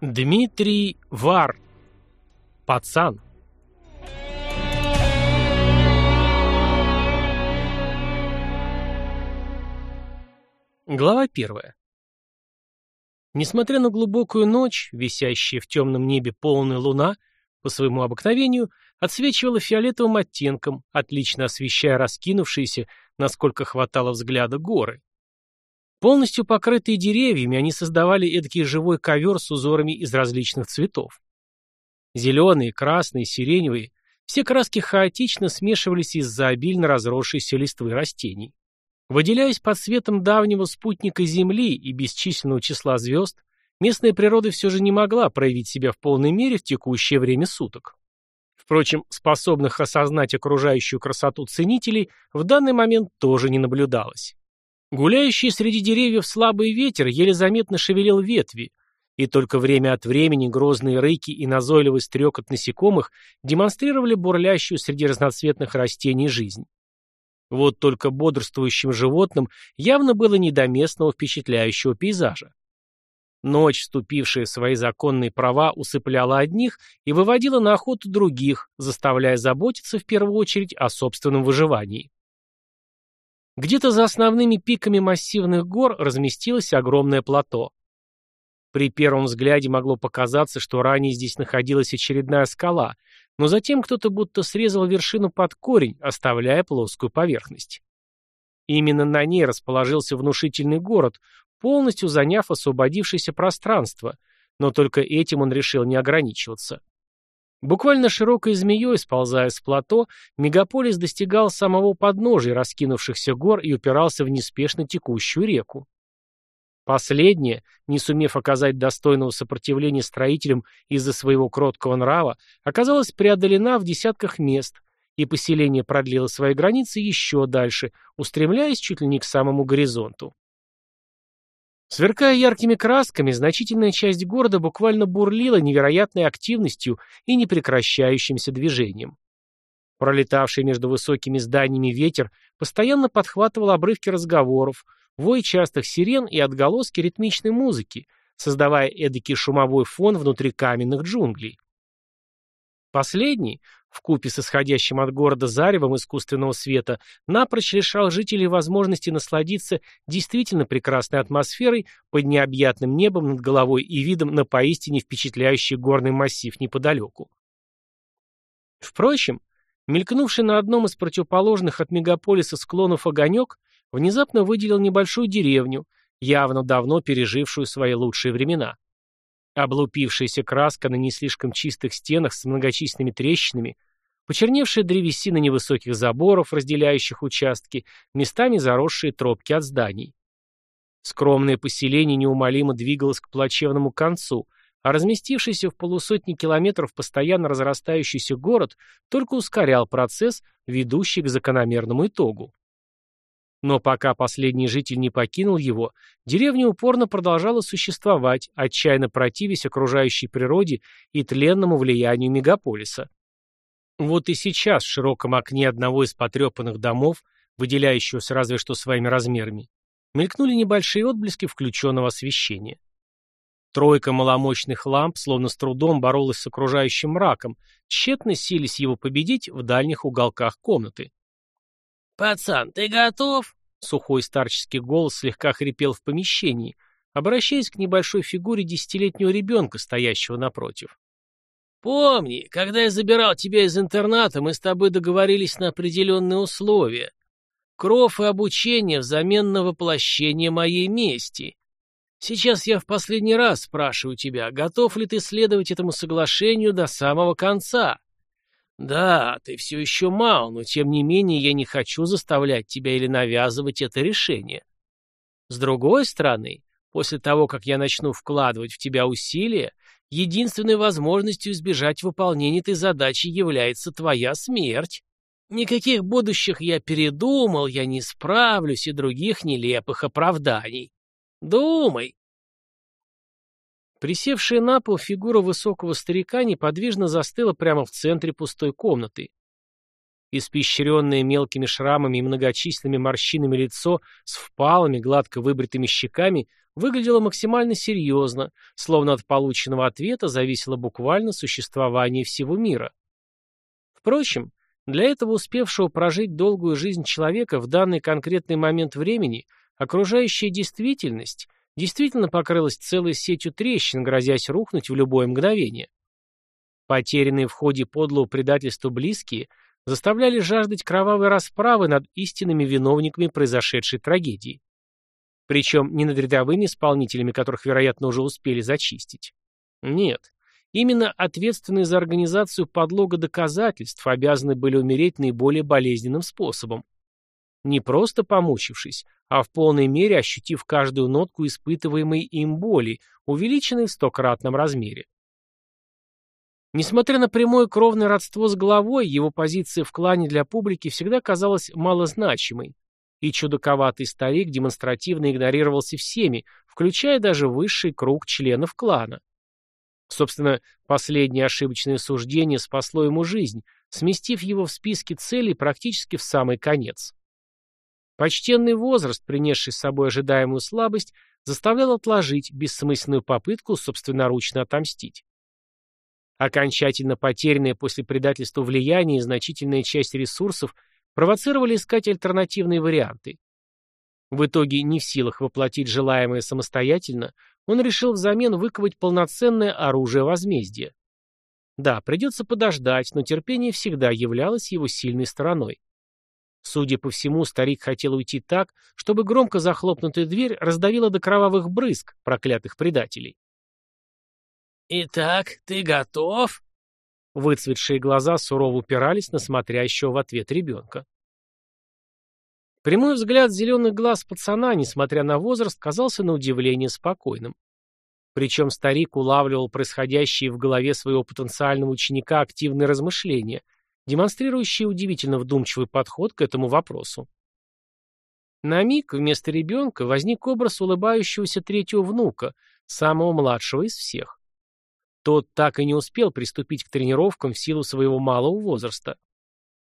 Дмитрий Вар. Пацан. Глава первая. Несмотря на глубокую ночь, висящая в темном небе полная луна, по своему обыкновению, отсвечивала фиолетовым оттенком, отлично освещая раскинувшиеся, насколько хватало взгляда, горы. Полностью покрытые деревьями, они создавали эдакий живой ковер с узорами из различных цветов. Зеленые, красные, сиреневые, все краски хаотично смешивались из-за обильно разросшейся листвы растений. Выделяясь под светом давнего спутника Земли и бесчисленного числа звезд, местная природа все же не могла проявить себя в полной мере в текущее время суток. Впрочем, способных осознать окружающую красоту ценителей в данный момент тоже не наблюдалось. Гуляющий среди деревьев слабый ветер еле заметно шевелил ветви, и только время от времени грозные рыки и назойливый стрекот насекомых демонстрировали бурлящую среди разноцветных растений жизнь. Вот только бодрствующим животным явно было не до местного впечатляющего пейзажа. Ночь, вступившая в свои законные права, усыпляла одних и выводила на охоту других, заставляя заботиться в первую очередь о собственном выживании. Где-то за основными пиками массивных гор разместилось огромное плато. При первом взгляде могло показаться, что ранее здесь находилась очередная скала, но затем кто-то будто срезал вершину под корень, оставляя плоскую поверхность. Именно на ней расположился внушительный город, полностью заняв освободившееся пространство, но только этим он решил не ограничиваться. Буквально широкой змеей, сползая с плато, мегаполис достигал самого подножия раскинувшихся гор и упирался в неспешно текущую реку. Последняя, не сумев оказать достойного сопротивления строителям из-за своего кроткого нрава, оказалась преодолена в десятках мест, и поселение продлило свои границы еще дальше, устремляясь чуть ли не к самому горизонту. Сверкая яркими красками, значительная часть города буквально бурлила невероятной активностью и непрекращающимся движением. Пролетавший между высокими зданиями ветер постоянно подхватывал обрывки разговоров, вой частых сирен и отголоски ритмичной музыки, создавая эдакий шумовой фон внутри каменных джунглей. Последний, в купе с исходящим от города заревом искусственного света, напрочь лишал жителей возможности насладиться действительно прекрасной атмосферой под необъятным небом над головой и видом на поистине впечатляющий горный массив неподалеку. Впрочем, мелькнувший на одном из противоположных от мегаполиса склонов огонек внезапно выделил небольшую деревню, явно давно пережившую свои лучшие времена. Облупившаяся краска на не слишком чистых стенах с многочисленными трещинами, почерневшая древесина невысоких заборов, разделяющих участки, местами заросшие тропки от зданий. Скромное поселение неумолимо двигалось к плачевному концу, а разместившийся в полусотни километров постоянно разрастающийся город только ускорял процесс, ведущий к закономерному итогу. Но пока последний житель не покинул его, деревня упорно продолжала существовать, отчаянно противясь окружающей природе и тленному влиянию мегаполиса. Вот и сейчас в широком окне одного из потрепанных домов, выделяющегося разве что своими размерами, мелькнули небольшие отблески включенного освещения. Тройка маломощных ламп словно с трудом боролась с окружающим мраком, тщетно сились его победить в дальних уголках комнаты. «Пацан, ты готов?» Сухой старческий голос слегка хрипел в помещении, обращаясь к небольшой фигуре десятилетнего ребенка, стоящего напротив. «Помни, когда я забирал тебя из интерната, мы с тобой договорились на определенные условия. Кров и обучение взамен на воплощение моей мести. Сейчас я в последний раз спрашиваю тебя, готов ли ты следовать этому соглашению до самого конца?» Да, ты все еще мал, но тем не менее я не хочу заставлять тебя или навязывать это решение. С другой стороны, после того, как я начну вкладывать в тебя усилия, единственной возможностью избежать выполнения этой задачи является твоя смерть. Никаких будущих я передумал, я не справлюсь и других нелепых оправданий. Думай. Присевшая на пол фигура высокого старика неподвижно застыла прямо в центре пустой комнаты. Испещренное мелкими шрамами и многочисленными морщинами лицо с впалыми, гладко выбритыми щеками выглядело максимально серьезно, словно от полученного ответа зависело буквально существование всего мира. Впрочем, для этого успевшего прожить долгую жизнь человека в данный конкретный момент времени окружающая действительность действительно покрылась целой сетью трещин, грозясь рухнуть в любое мгновение. Потерянные в ходе подлого предательства близкие заставляли жаждать кровавой расправы над истинными виновниками произошедшей трагедии. Причем не над рядовыми исполнителями, которых, вероятно, уже успели зачистить. Нет, Именно ответственные за организацию подлога доказательств обязаны были умереть наиболее болезненным способом. Не просто помучившись, а в полной мере ощутив каждую нотку испытываемой им боли, увеличенной в стократном размере. Несмотря на прямое кровное родство с головой, его позиция в клане для публики всегда казалась малозначимой, и чудаковатый старик демонстративно игнорировался всеми, включая даже высший круг членов клана. Собственно, последнее ошибочное суждение спасло ему жизнь, сместив его в списке целей практически в самый конец. Почтенный возраст, принесший с собой ожидаемую слабость, заставлял отложить бессмысленную попытку собственноручно отомстить. Окончательно потерянное после предательства влияние и значительная часть ресурсов провоцировали искать альтернативные варианты. В итоге, не в силах воплотить желаемое самостоятельно, он решил взамен выковать полноценное оружие возмездия. Да, придется подождать, но терпение всегда являлось его сильной стороной. Судя по всему, старик хотел уйти так, чтобы громко захлопнутая дверь раздавила до кровавых брызг проклятых предателей. «Итак, ты готов?» Выцветшие глаза сурово упирались на смотрящего в ответ ребенка. Прямой взгляд зеленых глаз пацана, несмотря на возраст, казался на удивление спокойным. Причем старик улавливал происходящие в голове своего потенциального ученика активные размышления, демонстрирующие удивительно вдумчивый подход к этому вопросу. На миг вместо ребенка возник образ улыбающегося третьего внука, самого младшего из всех. Тот так и не успел приступить к тренировкам в силу своего малого возраста.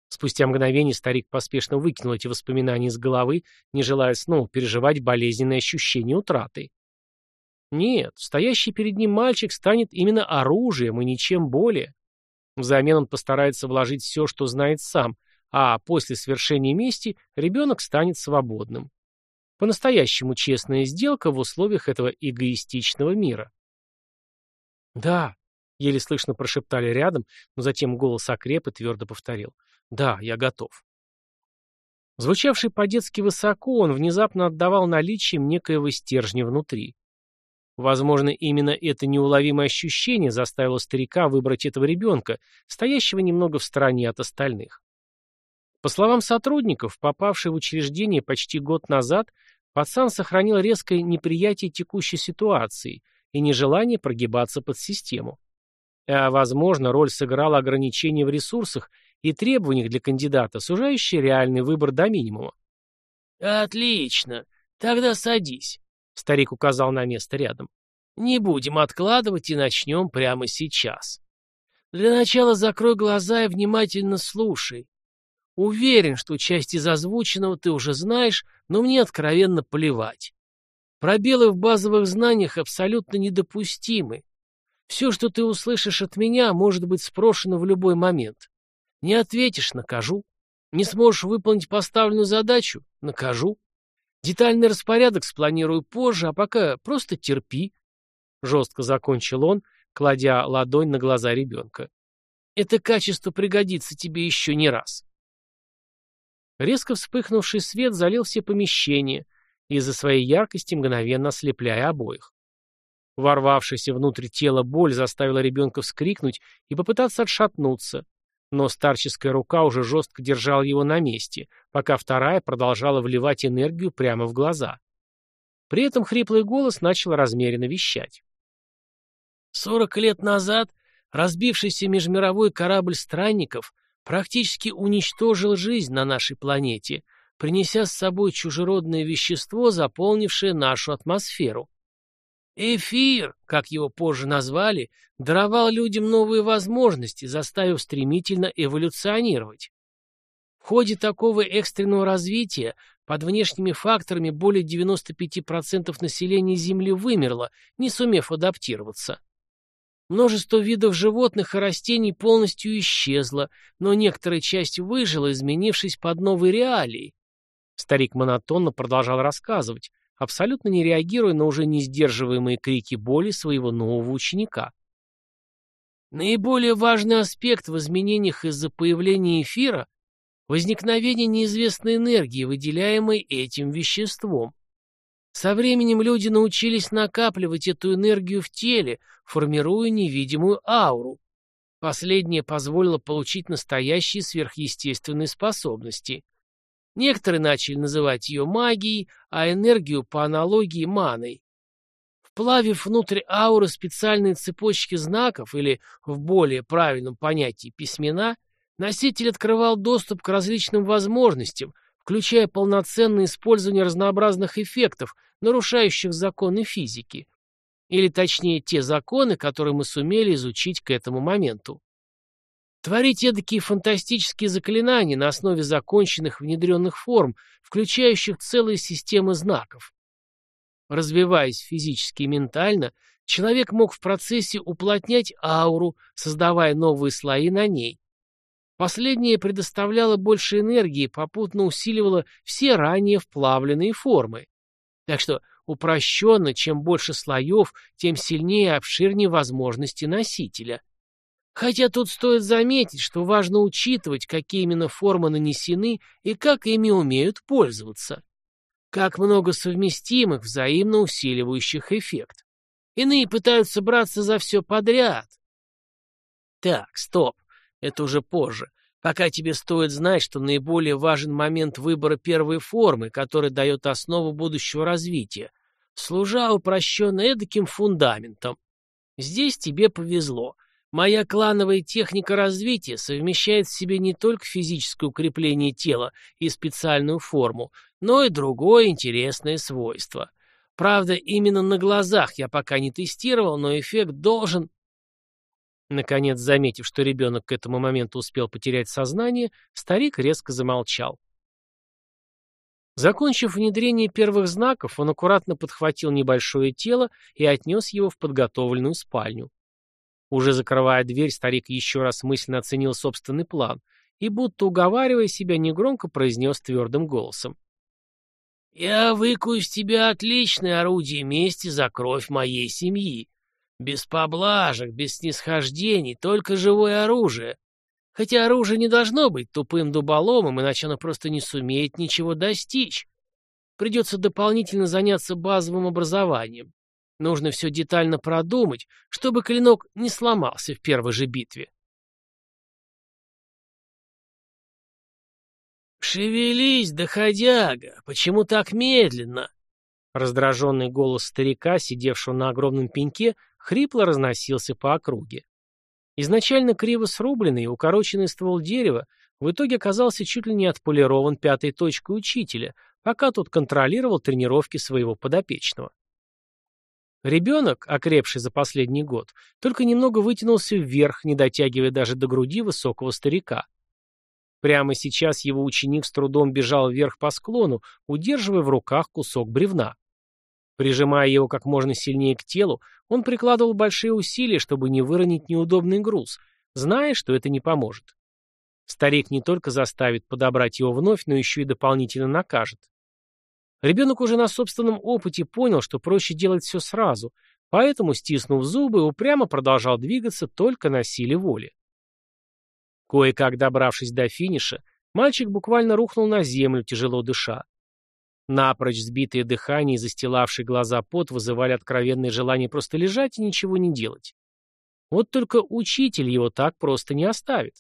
Спустя мгновение старик поспешно выкинул эти воспоминания из головы, не желая снова переживать болезненное ощущение утраты. Нет, стоящий перед ним мальчик станет именно оружием и ничем более. Взамен он постарается вложить все, что знает сам, а после свершения мести ребенок станет свободным. По-настоящему честная сделка в условиях этого эгоистичного мира. «Да», — еле слышно прошептали рядом, но затем голос окреп и твердо повторил. Да, я готов. Звучавший по-детски высоко, он внезапно отдавал наличием некоего стержня внутри. Возможно, именно это неуловимое ощущение заставило старика выбрать этого ребенка, стоящего немного в стороне от остальных. По словам сотрудников, попавший в учреждение почти год назад, пацан сохранил резкое неприятие текущей ситуации и нежелание прогибаться под систему. А, возможно, роль сыграла ограничение в ресурсах и требованиях для кандидата, сужающие реальный выбор до минимума. «Отлично. Тогда садись», — старик указал на место рядом. «Не будем откладывать и начнем прямо сейчас. Для начала закрой глаза и внимательно слушай. Уверен, что часть из озвученного ты уже знаешь, но мне откровенно плевать. Пробелы в базовых знаниях абсолютно недопустимы. Все, что ты услышишь от меня, может быть спрошено в любой момент. Не ответишь — накажу. Не сможешь выполнить поставленную задачу — накажу. Детальный распорядок спланирую позже, а пока просто терпи. Жестко закончил он, кладя ладонь на глаза ребенка. Это качество пригодится тебе еще не раз. Резко вспыхнувший свет залил все помещения, из-за своей яркости мгновенно ослепляя обоих. Ворвавшаяся внутрь тела боль заставила ребенка вскрикнуть и попытаться отшатнуться, но старческая рука уже жестко держала его на месте, пока вторая продолжала вливать энергию прямо в глаза. При этом хриплый голос начал размеренно вещать. «Сорок лет назад разбившийся межмировой корабль странников практически уничтожил жизнь на нашей планете, принеся с собой чужеродное вещество, заполнившее нашу атмосферу. Эфир, как его позже назвали, даровал людям новые возможности, заставив стремительно эволюционировать. В ходе такого экстренного развития Под внешними факторами более 95% населения Земли вымерло, не сумев адаптироваться. Множество видов животных и растений полностью исчезло, но некоторая часть выжила, изменившись под новые реалии. Старик монотонно продолжал рассказывать, абсолютно не реагируя на уже не сдерживаемые крики боли своего нового ученика. Наиболее важный аспект в изменениях из-за появления эфира – возникновение неизвестной энергии, выделяемой этим веществом. Со временем люди научились накапливать эту энергию в теле, формируя невидимую ауру. Последнее позволило получить настоящие сверхъестественные способности. Некоторые начали называть ее магией, а энергию по аналогии маной. Вплавив внутрь ауры специальные цепочки знаков, или, в более правильном понятии, письмена, носитель открывал доступ к различным возможностям – включая полноценное использование разнообразных эффектов, нарушающих законы физики. Или точнее, те законы, которые мы сумели изучить к этому моменту. Творить эдакие фантастические заклинания на основе законченных внедренных форм, включающих целые системы знаков. Развиваясь физически и ментально, человек мог в процессе уплотнять ауру, создавая новые слои на ней. Последнее предоставляло больше энергии попутно усиливало все ранее вплавленные формы. Так что упрощенно, чем больше слоев, тем сильнее и обширнее возможности носителя. Хотя тут стоит заметить, что важно учитывать, какие именно формы нанесены и как ими умеют пользоваться. Как много совместимых, взаимно усиливающих эффект. Иные пытаются браться за все подряд. Так, стоп. Это уже позже. Пока тебе стоит знать, что наиболее важен момент выбора первой формы, который дает основу будущего развития, служа упрощенно эдаким фундаментом. Здесь тебе повезло. Моя клановая техника развития совмещает в себе не только физическое укрепление тела и специальную форму, но и другое интересное свойство. Правда, именно на глазах я пока не тестировал, но эффект должен Наконец, заметив, что ребенок к этому моменту успел потерять сознание, старик резко замолчал. Закончив внедрение первых знаков, он аккуратно подхватил небольшое тело и отнес его в подготовленную спальню. Уже закрывая дверь, старик еще раз мысленно оценил собственный план и, будто уговаривая себя, негромко произнес твердым голосом. «Я выкую из тебя отличное орудие мести за кровь моей семьи. Без поблажек, без снисхождений, только живое оружие. Хотя оружие не должно быть тупым дуболомом, иначе оно просто не сумеет ничего достичь. Придется дополнительно заняться базовым образованием. Нужно все детально продумать, чтобы клинок не сломался в первой же битве. «Шевелись, доходяга! Почему так медленно?» Раздраженный голос старика, сидевшего на огромном пеньке, хрипло разносился по округе. Изначально криво срубленный и укороченный ствол дерева в итоге оказался чуть ли не отполирован пятой точкой учителя, пока тот контролировал тренировки своего подопечного. Ребенок, окрепший за последний год, только немного вытянулся вверх, не дотягивая даже до груди высокого старика. Прямо сейчас его ученик с трудом бежал вверх по склону, удерживая в руках кусок бревна. Прижимая его как можно сильнее к телу, он прикладывал большие усилия, чтобы не выронить неудобный груз, зная, что это не поможет. Старик не только заставит подобрать его вновь, но еще и дополнительно накажет. Ребенок уже на собственном опыте понял, что проще делать все сразу, поэтому, стиснув зубы, упрямо продолжал двигаться только на силе воли. Кое-как добравшись до финиша, мальчик буквально рухнул на землю, тяжело дыша. Напрочь сбитые дыхание и застилавший глаза пот вызывали откровенное желание просто лежать и ничего не делать. Вот только учитель его так просто не оставит.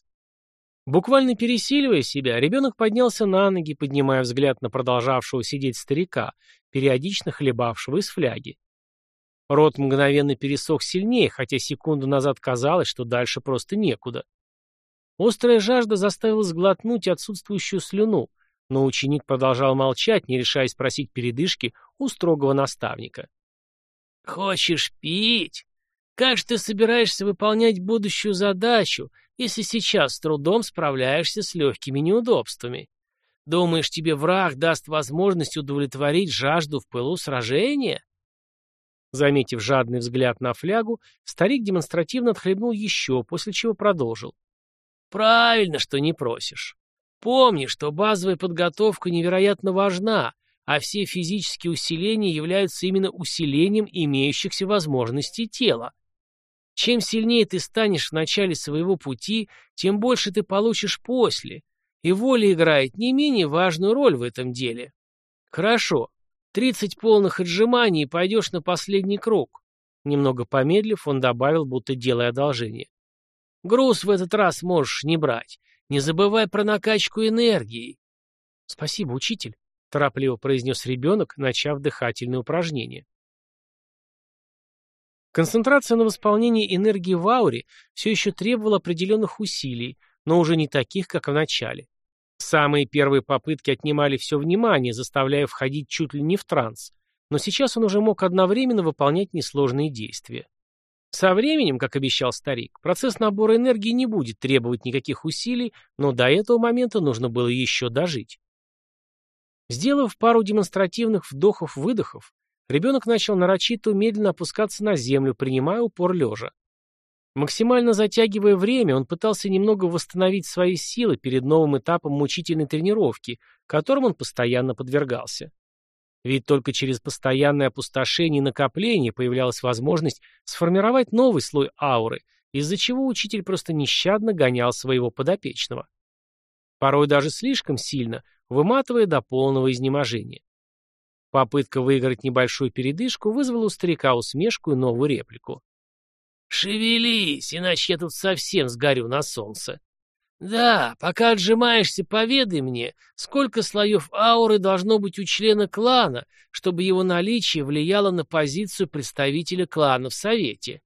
Буквально пересиливая себя, ребенок поднялся на ноги, поднимая взгляд на продолжавшего сидеть старика, периодично хлебавшего из фляги. Рот мгновенно пересох сильнее, хотя секунду назад казалось, что дальше просто некуда. Острая жажда заставила сглотнуть отсутствующую слюну, но ученик продолжал молчать, не решаясь спросить передышки у строгого наставника. «Хочешь пить? Как же ты собираешься выполнять будущую задачу, если сейчас с трудом справляешься с легкими неудобствами? Думаешь, тебе враг даст возможность удовлетворить жажду в пылу сражения? Заметив жадный взгляд на флягу, старик демонстративно отхлебнул еще, после чего продолжил. Правильно, что не просишь. Помни, что базовая подготовка невероятно важна, а все физические усиления являются именно усилением имеющихся возможностей тела. Чем сильнее ты станешь в начале своего пути, тем больше ты получишь после, и воля играет не менее важную роль в этом деле. Хорошо, тридцать полных отжиманий и пойдешь на последний круг. Немного помедлив, он добавил, будто делая одолжение. Груз в этот раз можешь не брать. Не забывай про накачку энергии. Спасибо, учитель, торопливо произнес ребенок, начав дыхательные упражнения. Концентрация на восполнении энергии в ауре все еще требовала определенных усилий, но уже не таких, как в начале. Самые первые попытки отнимали все внимание, заставляя входить чуть ли не в транс, но сейчас он уже мог одновременно выполнять несложные действия. Со временем, как обещал старик, процесс набора энергии не будет требовать никаких усилий, но до этого момента нужно было еще дожить. Сделав пару демонстративных вдохов-выдохов, ребенок начал нарочито медленно опускаться на землю, принимая упор лежа. Максимально затягивая время, он пытался немного восстановить свои силы перед новым этапом мучительной тренировки, которым он постоянно подвергался. Ведь только через постоянное опустошение и накопление появлялась возможность сформировать новый слой ауры, из-за чего учитель просто нещадно гонял своего подопечного. Порой даже слишком сильно, выматывая до полного изнеможения. Попытка выиграть небольшую передышку вызвала у старика усмешку и новую реплику. «Шевелись, иначе я тут совсем сгорю на солнце. «Да, пока отжимаешься, поведай мне, сколько слоев ауры должно быть у члена клана, чтобы его наличие влияло на позицию представителя клана в Совете.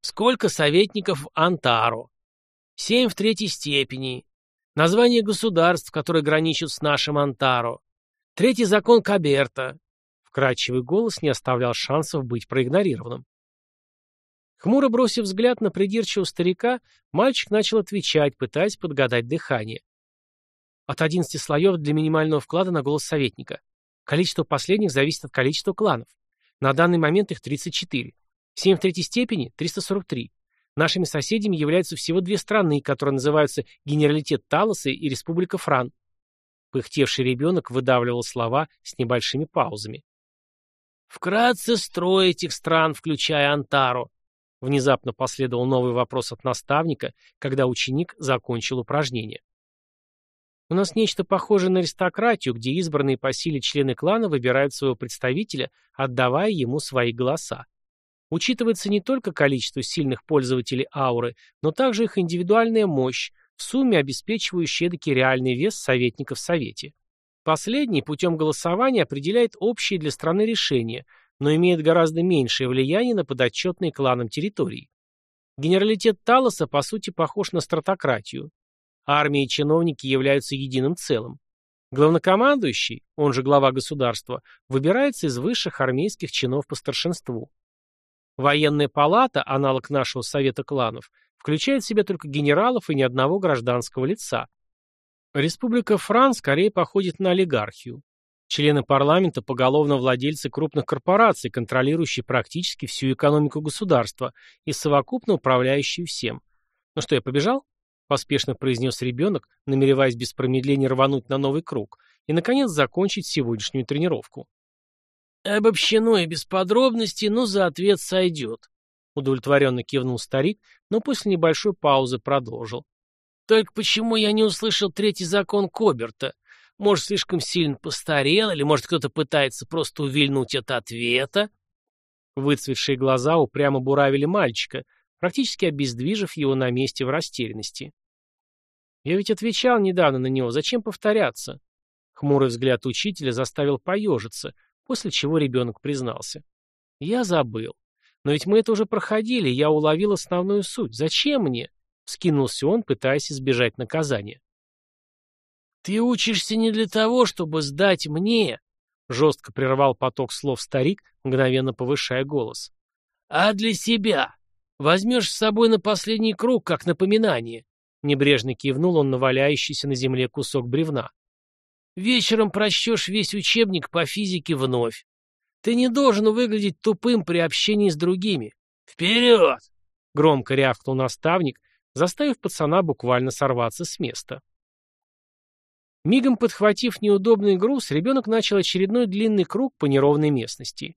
Сколько советников в Антаро? Семь в третьей степени. Название государств, которые граничат с нашим Антаро. Третий закон Каберта». Вкрадчивый голос не оставлял шансов быть проигнорированным. Хмуро бросив взгляд на придирчивого старика, мальчик начал отвечать, пытаясь подгадать дыхание. От 11 слоев для минимального вклада на голос советника. Количество последних зависит от количества кланов. На данный момент их 34. 7 в третьей степени – 343. Нашими соседями являются всего две страны, которые называются Генералитет Талосы и Республика Фран. Пыхтевший ребенок выдавливал слова с небольшими паузами. «Вкратце строй этих стран, включая Антаро. Внезапно последовал новый вопрос от наставника, когда ученик закончил упражнение. У нас нечто похожее на аристократию, где избранные по силе члены клана выбирают своего представителя, отдавая ему свои голоса. Учитывается не только количество сильных пользователей ауры, но также их индивидуальная мощь, в сумме обеспечивающая эдакий реальный вес советников в Совете. Последний путем голосования определяет общие для страны решения – но имеет гораздо меньшее влияние на подотчетные кланам территории. Генералитет Талоса, по сути, похож на стратократию. Армия и чиновники являются единым целым. Главнокомандующий, он же глава государства, выбирается из высших армейских чинов по старшинству. Военная палата, аналог нашего совета кланов, включает в себя только генералов и ни одного гражданского лица. Республика Фран скорее походит на олигархию. Члены парламента – поголовно владельцы крупных корпораций, контролирующие практически всю экономику государства и совокупно управляющие всем. «Ну что, я побежал?» – поспешно произнес ребенок, намереваясь без промедления рвануть на новый круг и, наконец, закончить сегодняшнюю тренировку. «Обобщено и без подробностей, но за ответ сойдет», – удовлетворенно кивнул старик, но после небольшой паузы продолжил. «Только почему я не услышал третий закон Коберта? Может, слишком сильно постарел, или, может, кто-то пытается просто увильнуть от ответа? Выцветшие глаза упрямо буравили мальчика, практически обездвижив его на месте в растерянности. «Я ведь отвечал недавно на него, зачем повторяться?» Хмурый взгляд учителя заставил поежиться, после чего ребенок признался. «Я забыл. Но ведь мы это уже проходили, я уловил основную суть. Зачем мне?» — скинулся он, пытаясь избежать наказания. «Ты учишься не для того, чтобы сдать мне», — жестко прервал поток слов старик, мгновенно повышая голос. «А для себя. Возьмешь с собой на последний круг, как напоминание». Небрежно кивнул он на валяющийся на земле кусок бревна. Вечером прочтешь весь учебник по физике вновь. Ты не должен выглядеть тупым при общении с другими. Вперед! Громко рявкнул наставник, заставив пацана буквально сорваться с места. Мигом подхватив неудобный груз, ребенок начал очередной длинный круг по неровной местности.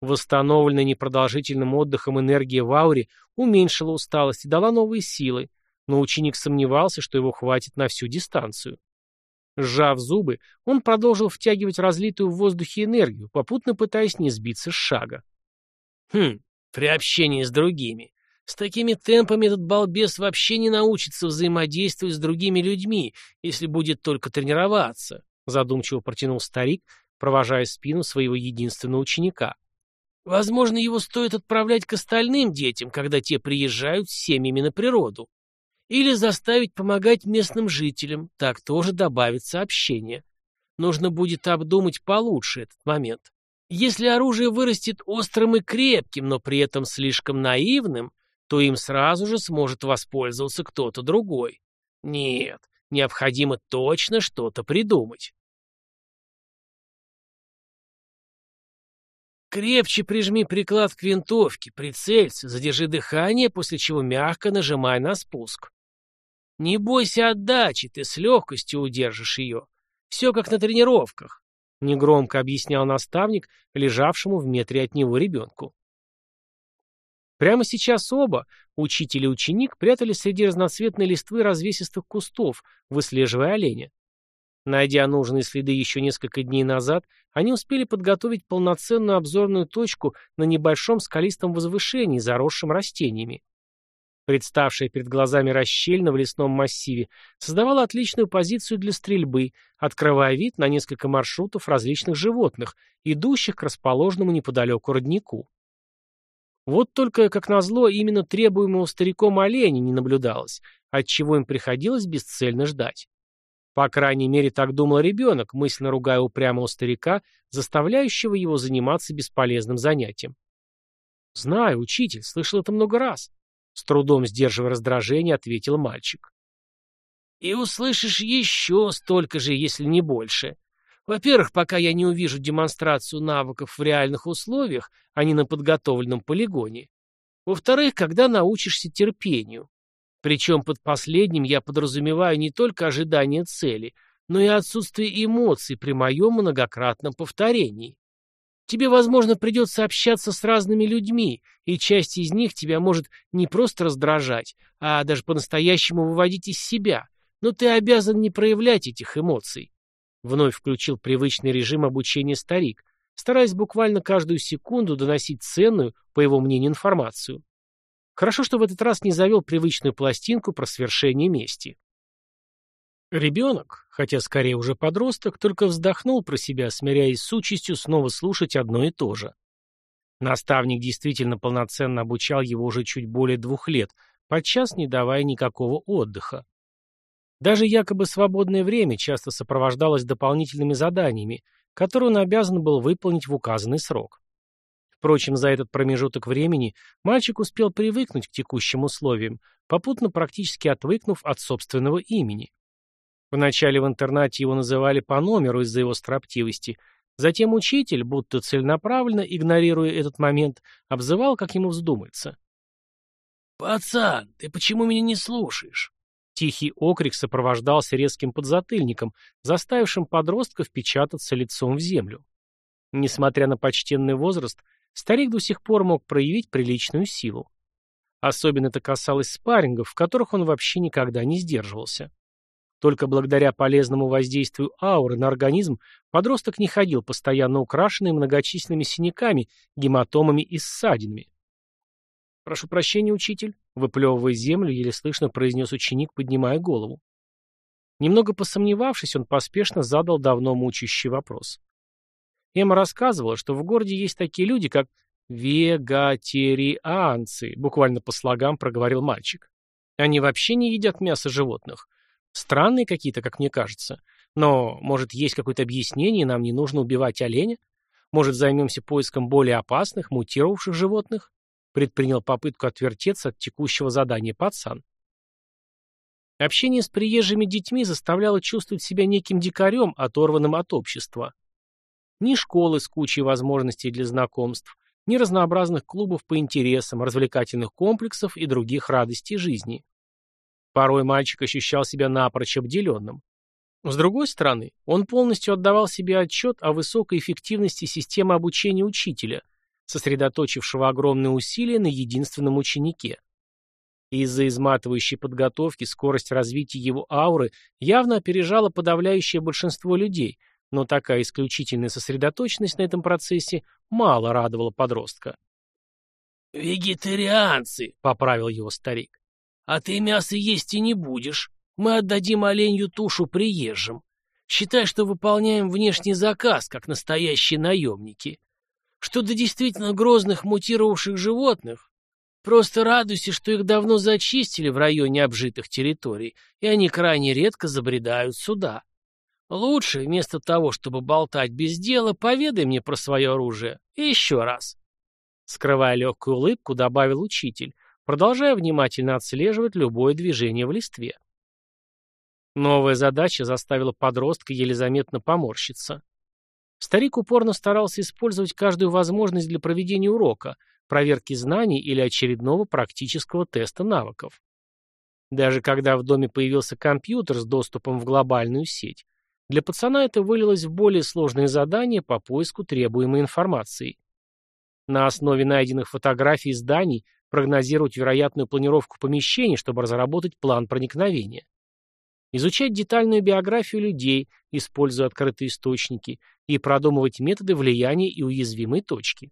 Восстановленная непродолжительным отдыхом энергия в ауре уменьшила усталость и дала новые силы, но ученик сомневался, что его хватит на всю дистанцию. Сжав зубы, он продолжил втягивать разлитую в воздухе энергию, попутно пытаясь не сбиться с шага. Хм, при общении с другими. С такими темпами этот балбес вообще не научится взаимодействовать с другими людьми, если будет только тренироваться, задумчиво протянул старик, провожая спину своего единственного ученика. Возможно, его стоит отправлять к остальным детям, когда те приезжают с семьями на природу. Или заставить помогать местным жителям, так тоже добавится общение. Нужно будет обдумать получше этот момент. Если оружие вырастет острым и крепким, но при этом слишком наивным, то им сразу же сможет воспользоваться кто-то другой. Нет, необходимо точно что-то придумать. Крепче прижми приклад к винтовке, прицелься, задержи дыхание, после чего мягко нажимай на спуск. Не бойся отдачи, ты с легкостью удержишь ее. Все как на тренировках, — негромко объяснял наставник, лежавшему в метре от него ребенку. Прямо сейчас оба, учитель и ученик, прятались среди разноцветной листвы развесистых кустов, выслеживая оленя. Найдя нужные следы еще несколько дней назад, они успели подготовить полноценную обзорную точку на небольшом скалистом возвышении, заросшем растениями. Представшая перед глазами расщельна в лесном массиве создавала отличную позицию для стрельбы, открывая вид на несколько маршрутов различных животных, идущих к расположенному неподалеку роднику. Вот только, как назло, именно требуемого стариком оленя не наблюдалось, отчего им приходилось бесцельно ждать. По крайней мере, так думал ребенок, мысленно ругая упрямого старика, заставляющего его заниматься бесполезным занятием. «Знаю, учитель, слышал это много раз», — с трудом сдерживая раздражение, ответил мальчик. «И услышишь еще столько же, если не больше. Во-первых, пока я не увижу демонстрацию навыков в реальных условиях, а не на подготовленном полигоне. Во-вторых, когда научишься терпению. Причем под последним я подразумеваю не только ожидание цели, но и отсутствие эмоций при моем многократном повторении. Тебе, возможно, придется общаться с разными людьми, и часть из них тебя может не просто раздражать, а даже по-настоящему выводить из себя, но ты обязан не проявлять этих эмоций. Вновь включил привычный режим обучения старик, стараясь буквально каждую секунду доносить ценную, по его мнению, информацию. Хорошо, что в этот раз не завел привычную пластинку про свершение мести. Ребенок, хотя скорее уже подросток, только вздохнул про себя, смиряясь с участью снова слушать одно и то же. Наставник действительно полноценно обучал его уже чуть более двух лет, подчас не давая никакого отдыха. Даже якобы свободное время часто сопровождалось дополнительными заданиями, которые он обязан был выполнить в указанный срок. Впрочем, за этот промежуток времени мальчик успел привыкнуть к текущим условиям, попутно практически отвыкнув от собственного имени. Вначале в интернате его называли по номеру из-за его строптивости, затем учитель, будто целенаправленно, игнорируя этот момент, обзывал, как ему вздумается. «Пацан, ты почему меня не слушаешь?» Тихий окрик сопровождался резким подзатыльником, заставившим подростка впечататься лицом в землю. Несмотря на почтенный возраст, старик до сих пор мог проявить приличную силу. Особенно это касалось спаррингов, в которых он вообще никогда не сдерживался. Только благодаря полезному воздействию ауры на организм подросток не ходил постоянно украшенный многочисленными синяками, гематомами и ссадинами. «Прошу прощения, учитель», — выплевывая землю, еле слышно произнес ученик, поднимая голову. Немного посомневавшись, он поспешно задал давно мучающий вопрос. Эмма рассказывала, что в городе есть такие люди, как вегатерианцы, буквально по слогам проговорил мальчик. Они вообще не едят мясо животных. Странные какие-то, как мне кажется. Но, может, есть какое-то объяснение, и нам не нужно убивать оленя? Может, займемся поиском более опасных, мутировавших животных? Предпринял попытку отвертеться от текущего задания пацан. Общение с приезжими детьми заставляло чувствовать себя неким дикарем, оторванным от общества. Ни школы с кучей возможностей для знакомств, ни разнообразных клубов по интересам, развлекательных комплексов и других радостей жизни. Порой мальчик ощущал себя напрочь обделенным. С другой стороны, он полностью отдавал себе отчет о высокой эффективности системы обучения учителя, сосредоточившего огромные усилия на единственном ученике. Из-за изматывающей подготовки скорость развития его ауры явно опережала подавляющее большинство людей, но такая исключительная сосредоточенность на этом процессе мало радовала подростка. «Вегетарианцы», — поправил его старик. «А ты мясо есть и не будешь. Мы отдадим оленью тушу приезжим. Считай, что выполняем внешний заказ, как настоящие наемники. Что до действительно грозных мутировавших животных, просто радуйся, что их давно зачистили в районе обжитых территорий, и они крайне редко забредают сюда. Лучше, вместо того, чтобы болтать без дела, поведай мне про свое оружие. И еще раз. Скрывая легкую улыбку, добавил учитель, продолжая внимательно отслеживать любое движение в листве. Новая задача заставила подростка еле заметно поморщиться. Старик упорно старался использовать каждую возможность для проведения урока, проверки знаний или очередного практического теста навыков. Даже когда в доме появился компьютер с доступом в глобальную сеть, для пацана это вылилось в более сложные задания по поиску требуемой информации. На основе найденных фотографий зданий прогнозировать вероятную планировку помещений, чтобы разработать план проникновения. Изучать детальную биографию людей, используя открытые источники, и продумывать методы влияния и уязвимые точки.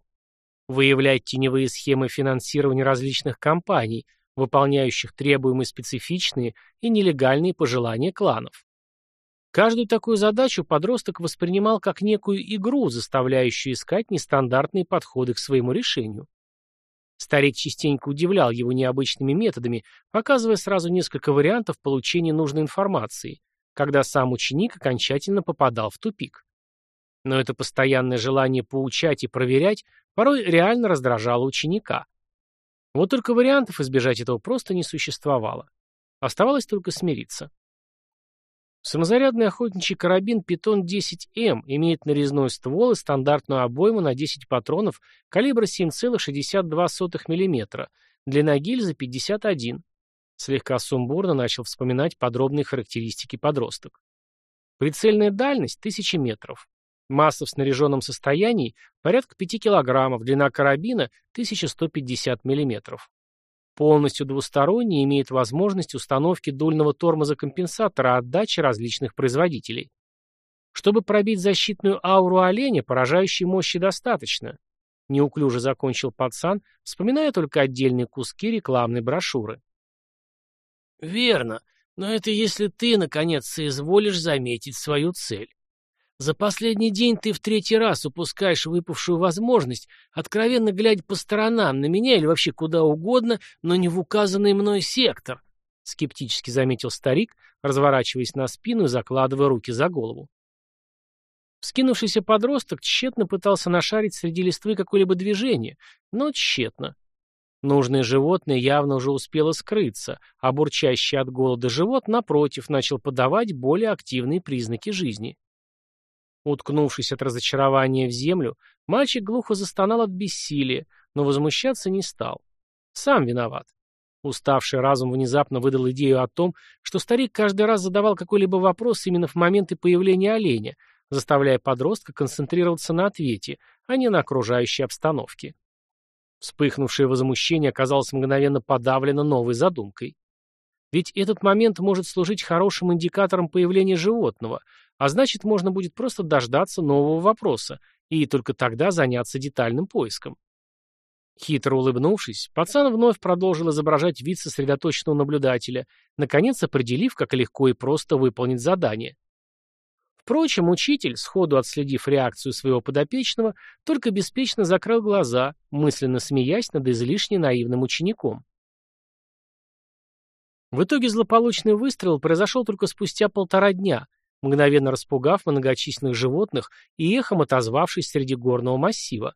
Выявлять теневые схемы финансирования различных компаний, выполняющих требуемые специфичные и нелегальные пожелания кланов. Каждую такую задачу подросток воспринимал как некую игру, заставляющую искать нестандартные подходы к своему решению. Старик частенько удивлял его необычными методами, показывая сразу несколько вариантов получения нужной информации, когда сам ученик окончательно попадал в тупик. Но это постоянное желание поучать и проверять порой реально раздражало ученика. Вот только вариантов избежать этого просто не существовало. Оставалось только смириться. Самозарядный охотничий карабин «Питон-10М» имеет нарезной ствол и стандартную обойму на 10 патронов калибра 7,62 мм, длина гильзы 51. Слегка сумбурно начал вспоминать подробные характеристики подросток. Прицельная дальность – 1000 метров. Масса в снаряженном состоянии – порядка 5 кг, длина карабина – 1150 мм. Полностью двусторонний имеет возможность установки дульного тормоза-компенсатора отдачи различных производителей. Чтобы пробить защитную ауру оленя, поражающей мощи достаточно. Неуклюже закончил пацан, вспоминая только отдельные куски рекламной брошюры. «Верно, но это если ты, наконец, соизволишь заметить свою цель. За последний день ты в третий раз упускаешь выпавшую возможность, откровенно глядя по сторонам, на меня или вообще куда угодно, но не в указанный мной сектор», — скептически заметил старик, разворачиваясь на спину и закладывая руки за голову. Вскинувшийся подросток тщетно пытался нашарить среди листвы какое-либо движение, но тщетно. Нужное животное явно уже успело скрыться, а бурчащий от голода живот, напротив, начал подавать более активные признаки жизни. Уткнувшись от разочарования в землю, мальчик глухо застонал от бессилия, но возмущаться не стал. Сам виноват. Уставший разум внезапно выдал идею о том, что старик каждый раз задавал какой-либо вопрос именно в моменты появления оленя, заставляя подростка концентрироваться на ответе, а не на окружающей обстановке. Вспыхнувшее возмущение оказалось мгновенно подавлено новой задумкой. Ведь этот момент может служить хорошим индикатором появления животного, а значит, можно будет просто дождаться нового вопроса и только тогда заняться детальным поиском. Хитро улыбнувшись, пацан вновь продолжил изображать вид сосредоточенного наблюдателя, наконец определив, как легко и просто выполнить задание. Впрочем, учитель, сходу отследив реакцию своего подопечного, только беспечно закрыл глаза, мысленно смеясь над излишне наивным учеником. В итоге злополучный выстрел произошел только спустя полтора дня, мгновенно распугав многочисленных животных и эхом отозвавшись среди горного массива.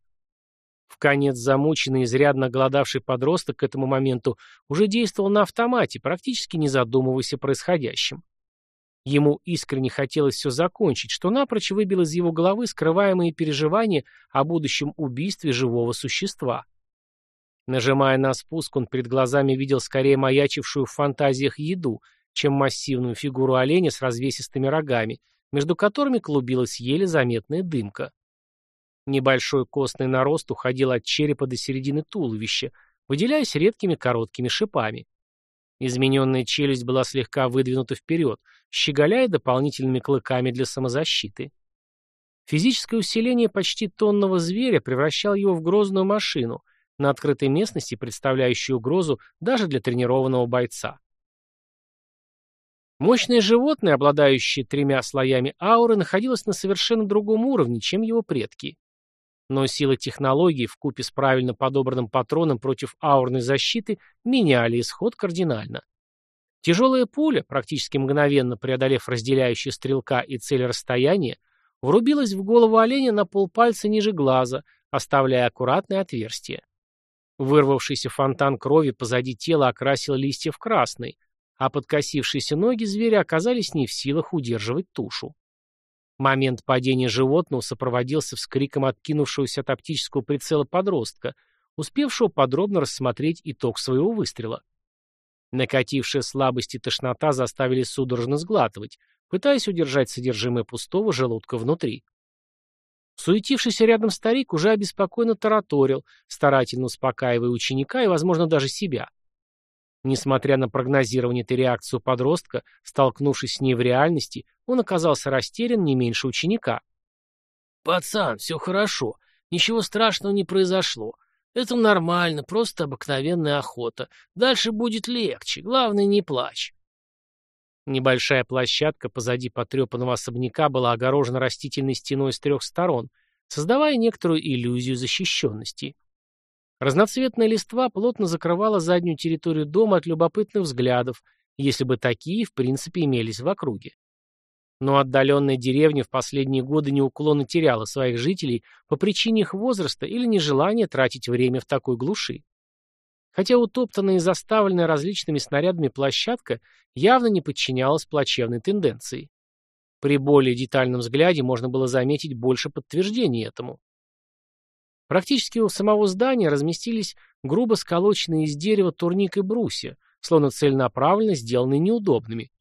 В конец замученный, изрядно голодавший подросток к этому моменту уже действовал на автомате, практически не задумываясь о происходящем. Ему искренне хотелось все закончить, что напрочь выбило из его головы скрываемые переживания о будущем убийстве живого существа. Нажимая на спуск, он перед глазами видел скорее маячившую в фантазиях еду, чем массивную фигуру оленя с развесистыми рогами, между которыми клубилась еле заметная дымка. Небольшой костный нарост уходил от черепа до середины туловища, выделяясь редкими короткими шипами. Измененная челюсть была слегка выдвинута вперед, щеголяя дополнительными клыками для самозащиты. Физическое усиление почти тонного зверя превращало его в грозную машину, на открытой местности, представляющую угрозу даже для тренированного бойца. Мощное животное, обладающее тремя слоями ауры, находилось на совершенно другом уровне, чем его предки. Но сила технологий в купе с правильно подобранным патроном против аурной защиты меняли исход кардинально. Тяжелая пуля, практически мгновенно преодолев разделяющие стрелка и цель расстояния, врубилась в голову оленя на полпальца ниже глаза, оставляя аккуратное отверстие. Вырвавшийся фонтан крови позади тела окрасил листья в красный, а подкосившиеся ноги зверя оказались не в силах удерживать тушу. Момент падения животного сопроводился вскриком откинувшегося от оптического прицела подростка, успевшего подробно рассмотреть итог своего выстрела. Накатившая слабость и тошнота заставили судорожно сглатывать, пытаясь удержать содержимое пустого желудка внутри. Суетившийся рядом старик уже обеспокоенно тараторил, старательно успокаивая ученика и, возможно, даже себя. Несмотря на прогнозирование этой реакции у подростка, столкнувшись с ней в реальности, он оказался растерян не меньше ученика. «Пацан, все хорошо. Ничего страшного не произошло. Это нормально, просто обыкновенная охота. Дальше будет легче. Главное, не плачь». Небольшая площадка позади потрепанного особняка была огорожена растительной стеной с трех сторон, создавая некоторую иллюзию защищенности. Разноцветная листва плотно закрывала заднюю территорию дома от любопытных взглядов, если бы такие, в принципе, имелись в округе. Но отдаленная деревня в последние годы неуклонно теряла своих жителей по причине их возраста или нежелания тратить время в такой глуши хотя утоптанная и заставленная различными снарядами площадка явно не подчинялась плачевной тенденции. При более детальном взгляде можно было заметить больше подтверждений этому. Практически у самого здания разместились грубо сколоченные из дерева турник и брусья, словно целенаправленно сделанные неудобными.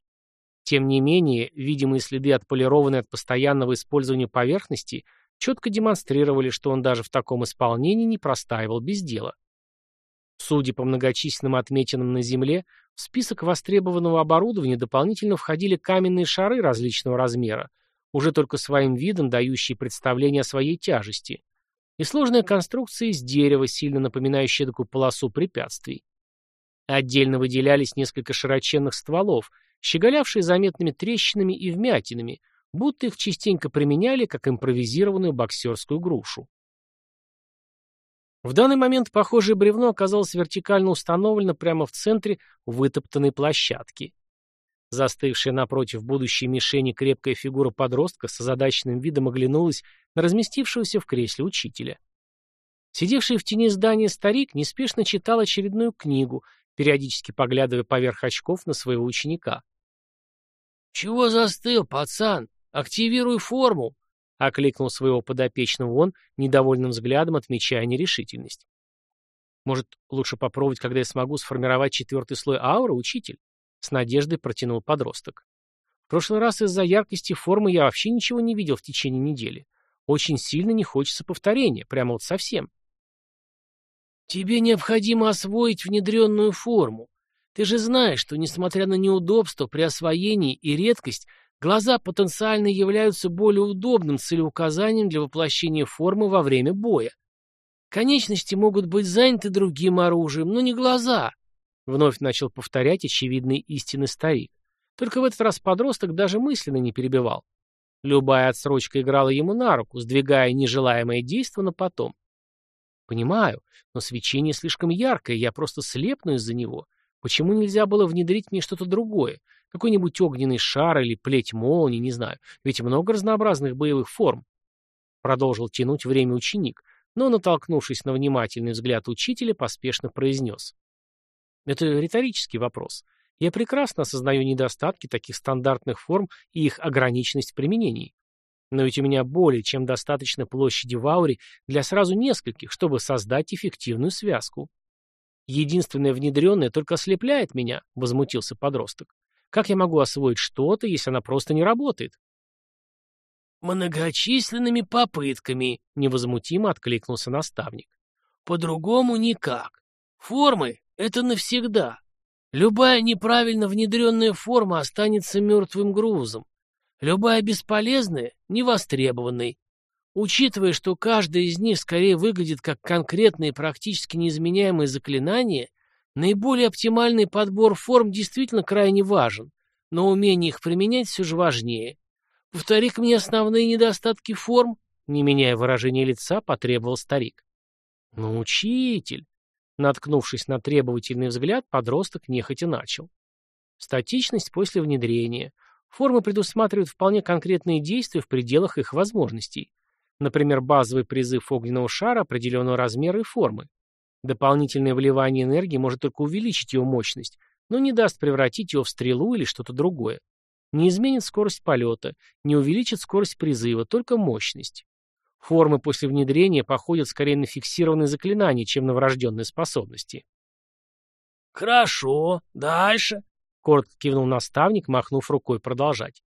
Тем не менее, видимые следы отполированной от постоянного использования поверхности четко демонстрировали, что он даже в таком исполнении не простаивал без дела. Судя по многочисленным отметинам на Земле, в список востребованного оборудования дополнительно входили каменные шары различного размера, уже только своим видом дающие представление о своей тяжести, и сложная конструкция из дерева, сильно напоминающая такую полосу препятствий. Отдельно выделялись несколько широченных стволов, щеголявшие заметными трещинами и вмятинами, будто их частенько применяли как импровизированную боксерскую грушу. В данный момент похожее бревно оказалось вертикально установлено прямо в центре вытоптанной площадки. Застывшая напротив будущей мишени крепкая фигура подростка с озадаченным видом оглянулась на разместившегося в кресле учителя. Сидевший в тени здания старик неспешно читал очередную книгу, периодически поглядывая поверх очков на своего ученика. «Чего застыл, пацан? Активируй форму!» — окликнул своего подопечного он, недовольным взглядом отмечая нерешительность. «Может, лучше попробовать, когда я смогу сформировать четвертый слой ауры, учитель?» — с надеждой протянул подросток. «В прошлый раз из-за яркости формы я вообще ничего не видел в течение недели. Очень сильно не хочется повторения, прямо вот совсем». «Тебе необходимо освоить внедренную форму. Ты же знаешь, что, несмотря на неудобства при освоении и редкость, Глаза потенциально являются более удобным целеуказанием для воплощения формы во время боя. Конечности могут быть заняты другим оружием, но не глаза. Вновь начал повторять очевидные истины старик. Только в этот раз подросток даже мысленно не перебивал. Любая отсрочка играла ему на руку, сдвигая нежелаемое действо на потом. Понимаю, но свечение слишком яркое, я просто слепну из-за него. Почему нельзя было внедрить мне что-то другое? Какой-нибудь огненный шар или плеть молнии, не знаю. Ведь много разнообразных боевых форм. Продолжил тянуть время ученик, но, натолкнувшись на внимательный взгляд учителя, поспешно произнес. Это риторический вопрос. Я прекрасно осознаю недостатки таких стандартных форм и их ограниченность в применении. Но ведь у меня более чем достаточно площади в ауре для сразу нескольких, чтобы создать эффективную связку. Единственное внедренное только ослепляет меня, возмутился подросток. Как я могу освоить что-то, если она просто не работает? Многочисленными попытками, невозмутимо откликнулся наставник. По-другому никак. Формы — это навсегда. Любая неправильно внедренная форма останется мертвым грузом. Любая бесполезная — невостребованной. Учитывая, что каждая из них скорее выглядит как конкретные практически неизменяемые заклинания, наиболее оптимальный подбор форм действительно крайне важен, но умение их применять все же важнее. Повтори-ка мне основные недостатки форм, не меняя выражения лица, потребовал старик. Ну, учитель, Наткнувшись на требовательный взгляд, подросток нехотя начал. Статичность после внедрения. Формы предусматривают вполне конкретные действия в пределах их возможностей. Например, базовый призыв огненного шара определенного размера и формы. Дополнительное вливание энергии может только увеличить его мощность, но не даст превратить его в стрелу или что-то другое. Не изменит скорость полета, не увеличит скорость призыва, только мощность. Формы после внедрения походят скорее на фиксированные заклинания, чем на врожденные способности. «Хорошо. Дальше?» — коротко кивнул наставник, махнув рукой продолжать.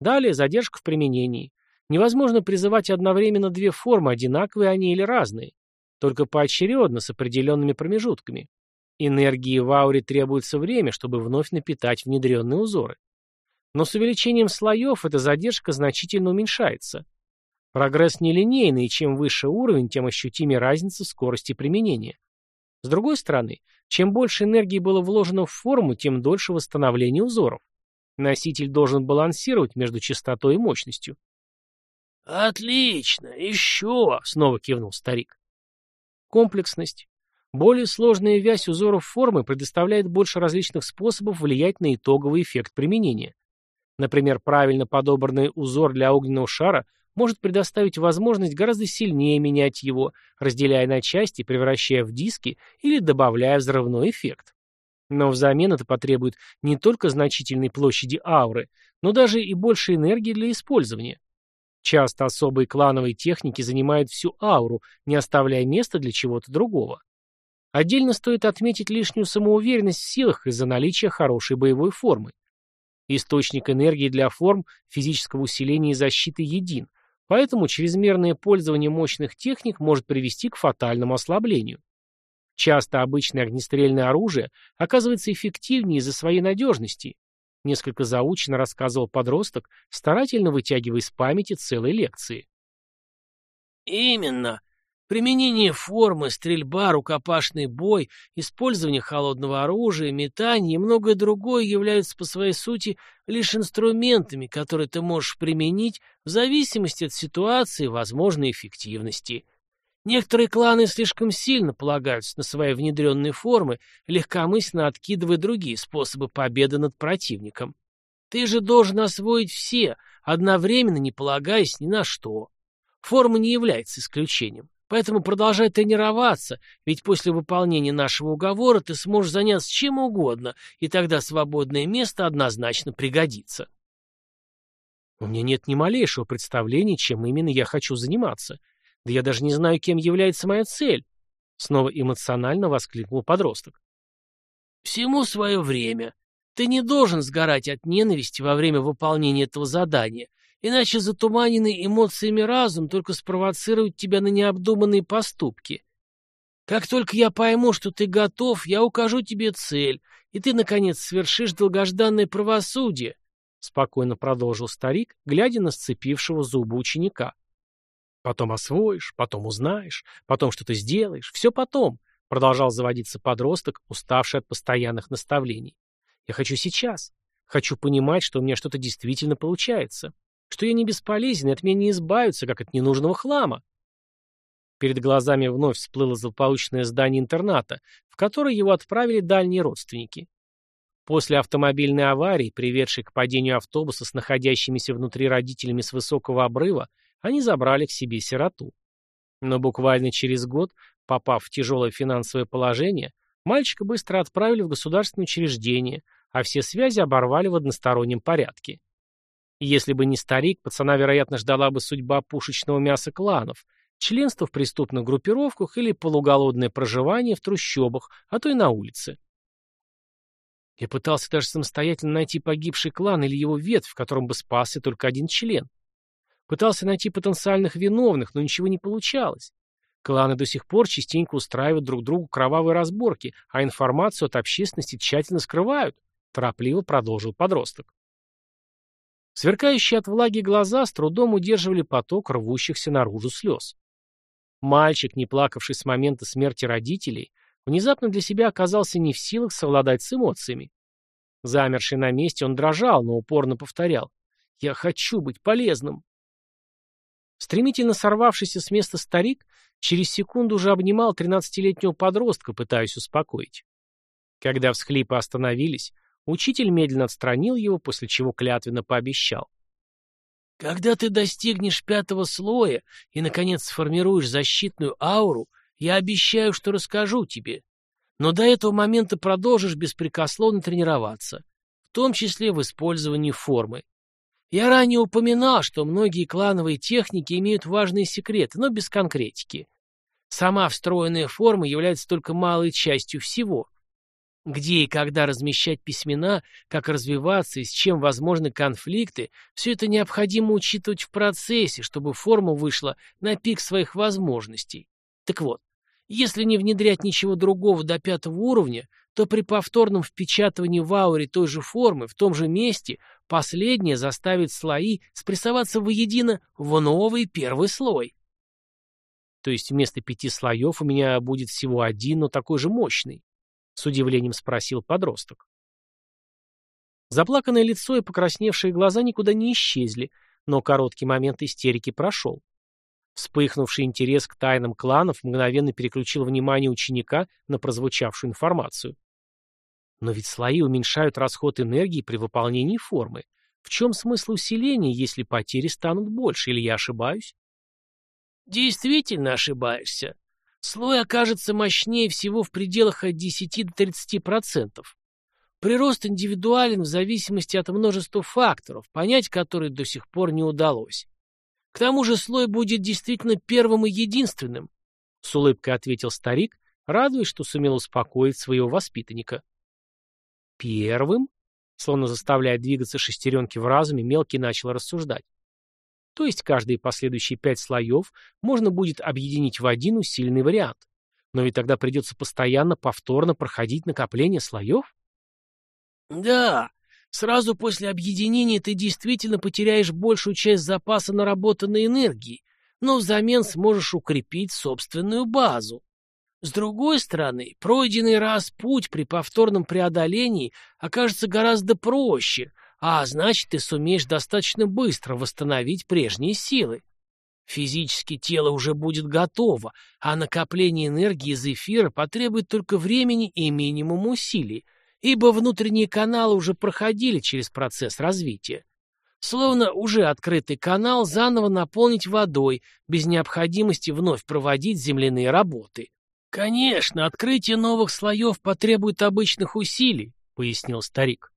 Далее задержка в применении. Невозможно призывать одновременно две формы, одинаковые они или разные, только поочередно, с определенными промежутками. Энергии в ауре требуется время, чтобы вновь напитать внедренные узоры. Но с увеличением слоев эта задержка значительно уменьшается. Прогресс нелинейный, и чем выше уровень, тем ощутимее разница в скорости применения. С другой стороны, чем больше энергии было вложено в форму, тем дольше восстановление узоров. Носитель должен балансировать между частотой и мощностью. «Отлично! Еще!» — снова кивнул старик. Комплексность. Более сложная вязь узоров формы предоставляет больше различных способов влиять на итоговый эффект применения. Например, правильно подобранный узор для огненного шара может предоставить возможность гораздо сильнее менять его, разделяя на части, превращая в диски или добавляя взрывной эффект. Но взамен это потребует не только значительной площади ауры, но даже и больше энергии для использования. Часто особые клановые техники занимают всю ауру, не оставляя места для чего-то другого. Отдельно стоит отметить лишнюю самоуверенность в силах из-за наличия хорошей боевой формы. Источник энергии для форм физического усиления и защиты един, Поэтому чрезмерное пользование мощных техник может привести к фатальному ослаблению. Часто обычное огнестрельное оружие оказывается эффективнее из-за своей надежности. Несколько заученно рассказывал подросток, старательно вытягивая из памяти целые лекции. «Именно. Применение формы, стрельба, рукопашный бой, использование холодного оружия, метание и многое другое являются по своей сути лишь инструментами, которые ты можешь применить в зависимости от ситуации и возможной эффективности. Некоторые кланы слишком сильно полагаются на свои внедренные формы, легкомысленно откидывая другие способы победы над противником. Ты же должен освоить все, одновременно не полагаясь ни на что. Форма не является исключением. Поэтому продолжай тренироваться, ведь после выполнения нашего уговора ты сможешь заняться чем угодно, и тогда свободное место однозначно пригодится. У меня нет ни малейшего представления, чем именно я хочу заниматься. Да я даже не знаю, кем является моя цель. Снова эмоционально воскликнул подросток. Всему свое время. Ты не должен сгорать от ненависти во время выполнения этого задания, Иначе затуманенный эмоциями разум только спровоцирует тебя на необдуманные поступки. Как только я пойму, что ты готов, я укажу тебе цель, и ты, наконец, свершишь долгожданное правосудие, — спокойно продолжил старик, глядя на сцепившего зубы ученика. Потом освоишь, потом узнаешь, потом что-то сделаешь, все потом, — продолжал заводиться подросток, уставший от постоянных наставлений. Я хочу сейчас. Хочу понимать, что у меня что-то действительно получается что я не бесполезен, и от меня не избавиться, как от ненужного хлама. Перед глазами вновь всплыло злополучное здание интерната, в которое его отправили дальние родственники. После автомобильной аварии, приведшей к падению автобуса с находящимися внутри родителями с высокого обрыва, они забрали к себе сироту. Но буквально через год, попав в тяжелое финансовое положение, мальчика быстро отправили в государственное учреждение, а все связи оборвали в одностороннем порядке. Если бы не старик, пацана, вероятно, ждала бы судьба пушечного мяса кланов, членство в преступных группировках или полуголодное проживание в трущобах, а то и на улице. Я пытался даже самостоятельно найти погибший клан или его ветвь, в котором бы спасся только один член. Пытался найти потенциальных виновных, но ничего не получалось. Кланы до сих пор частенько устраивают друг другу кровавые разборки, а информацию от общественности тщательно скрывают, торопливо продолжил подросток. Сверкающие от влаги глаза с трудом удерживали поток рвущихся наружу слез. Мальчик, не плакавший с момента смерти родителей, внезапно для себя оказался не в силах совладать с эмоциями. Замерший на месте, он дрожал, но упорно повторял «Я хочу быть полезным». Стремительно сорвавшийся с места старик через секунду уже обнимал тринадцатилетнего подростка, пытаясь успокоить. Когда всхлипы остановились, учитель медленно отстранил его, после чего клятвенно пообещал. «Когда ты достигнешь пятого слоя и, наконец, сформируешь защитную ауру, я обещаю, что расскажу тебе. Но до этого момента продолжишь беспрекословно тренироваться, в том числе в использовании формы. Я ранее упоминал, что многие клановые техники имеют важные секреты, но без конкретики. Сама встроенная форма является только малой частью всего. Где и когда размещать письмена, как развиваться и с чем возможны конфликты, все это необходимо учитывать в процессе, чтобы форма вышла на пик своих возможностей. Так вот, если не внедрять ничего другого до пятого уровня, то при повторном впечатывании в ауре той же формы, в том же месте, последнее заставит слои спрессоваться воедино в новый первый слой. То есть вместо пяти слоев у меня будет всего один, но такой же мощный? С удивлением спросил подросток. Заплаканное лицо и покрасневшие глаза никуда не исчезли, но короткий момент истерики прошел. Вспыхнувший интерес к тайнам кланов мгновенно переключил внимание ученика на прозвучавшую информацию. Но ведь слои уменьшают расход энергии при выполнении формы. В чем смысл усиления, если потери станут больше, или я ошибаюсь? Действительно ошибаешься. Слой окажется мощнее всего в пределах от 10 до 30%. Прирост индивидуален в зависимости от множества факторов, понять которые до сих пор не удалось. К тому же слой будет действительно первым и единственным, — с улыбкой ответил старик, радуясь, что сумел успокоить своего воспитанника. Первым? Словно заставляя двигаться шестеренки в разуме, мелкий начал рассуждать. То есть каждые последующие пять слоев можно будет объединить в один усиленный вариант. Но ведь тогда придется постоянно повторно проходить накопление слоев? Да, Сразу после объединения ты действительно потеряешь большую часть запаса наработанной энергии, но взамен сможешь укрепить собственную базу. С другой стороны, пройденный раз путь при повторном преодолении окажется гораздо проще, а значит, ты сумеешь достаточно быстро восстановить прежние силы. Физически тело уже будет готово, а накопление энергии из эфира потребует только времени и минимум усилий, ибо внутренние каналы уже проходили через процесс развития. Словно уже открытый канал заново наполнить водой, без необходимости вновь проводить земляные работы. «Конечно, открытие новых слоев потребует обычных усилий», — пояснил старик.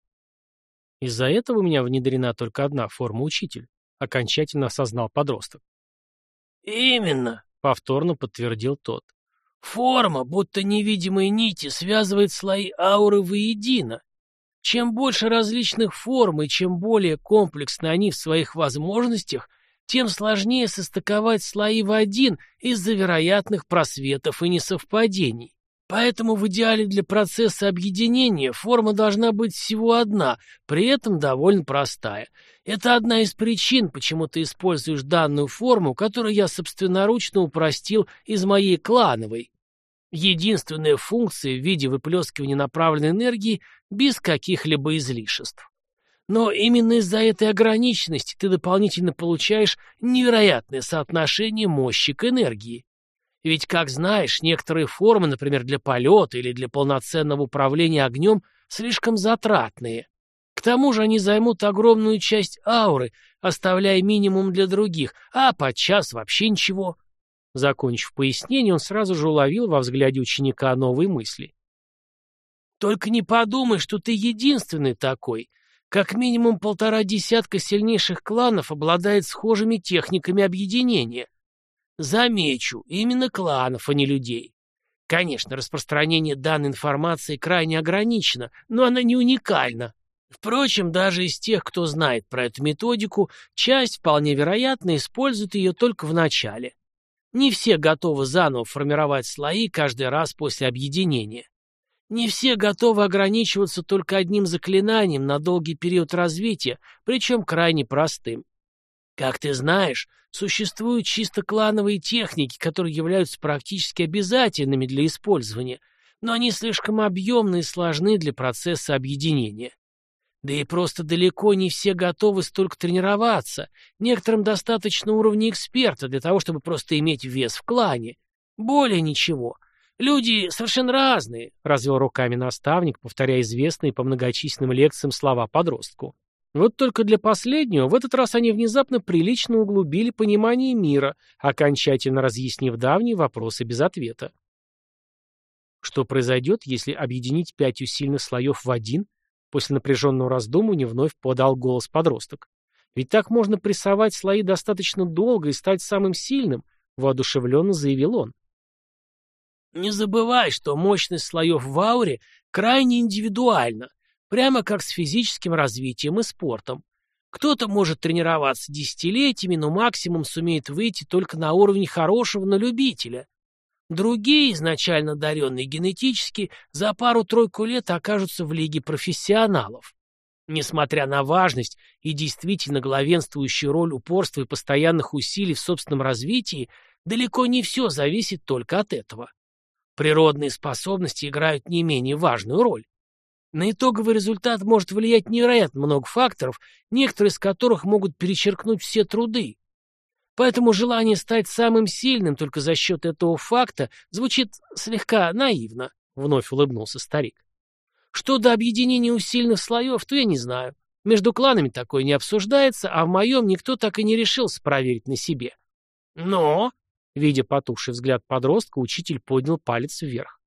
«Из-за этого у меня внедрена только одна форма учитель», — окончательно осознал подросток. «Именно», — повторно подтвердил тот. Форма, будто невидимые нити, связывает слои ауры воедино. Чем больше различных форм и чем более комплексны они в своих возможностях, тем сложнее состыковать слои в один из-за вероятных просветов и несовпадений. Поэтому в идеале для процесса объединения форма должна быть всего одна, при этом довольно простая. Это одна из причин, почему ты используешь данную форму, которую я собственноручно упростил из моей клановой. Единственная функция в виде выплескивания направленной энергии без каких-либо излишеств. Но именно из-за этой ограниченности ты дополнительно получаешь невероятное соотношение мощи к энергии. Ведь, как знаешь, некоторые формы, например, для полета или для полноценного управления огнем, слишком затратные. К тому же они займут огромную часть ауры, оставляя минимум для других, а подчас вообще ничего. Закончив пояснение, он сразу же уловил во взгляде ученика новые мысли. «Только не подумай, что ты единственный такой. Как минимум полтора десятка сильнейших кланов обладает схожими техниками объединения. Замечу, именно кланов, а не людей. Конечно, распространение данной информации крайне ограничено, но она не уникальна. Впрочем, даже из тех, кто знает про эту методику, часть, вполне вероятно, использует ее только в начале. Не все готовы заново формировать слои каждый раз после объединения. Не все готовы ограничиваться только одним заклинанием на долгий период развития, причем крайне простым. Как ты знаешь, существуют чисто клановые техники, которые являются практически обязательными для использования, но они слишком объемны и сложны для процесса объединения. Да и просто далеко не все готовы столько тренироваться. Некоторым достаточно уровня эксперта для того, чтобы просто иметь вес в клане. Более ничего. Люди совершенно разные, — развел руками наставник, повторяя известные по многочисленным лекциям слова подростку. Вот только для последнего в этот раз они внезапно прилично углубили понимание мира, окончательно разъяснив давние вопросы без ответа. Что произойдет, если объединить пять усильных слоев в один, После напряженного раздумывания вновь подал голос подросток. «Ведь так можно прессовать слои достаточно долго и стать самым сильным», — воодушевленно заявил он. «Не забывай, что мощность слоев в ауре крайне индивидуальна, прямо как с физическим развитием и спортом. Кто-то может тренироваться десятилетиями, но максимум сумеет выйти только на уровень хорошего на любителя. Другие, изначально одаренные генетически, за пару-тройку лет окажутся в лиге профессионалов. Несмотря на важность и действительно главенствующую роль упорства и постоянных усилий в собственном развитии, далеко не все зависит только от этого. Природные способности играют не менее важную роль. На итоговый результат может влиять невероятно много факторов, некоторые из которых могут перечеркнуть все труды, Поэтому желание стать самым сильным только за счет этого факта звучит слегка наивно, — вновь улыбнулся старик. Что до объединения усиленных слоев, то я не знаю. Между кланами такое не обсуждается, а в моем никто так и не решился проверить на себе. Но, видя потухший взгляд подростка, учитель поднял палец вверх.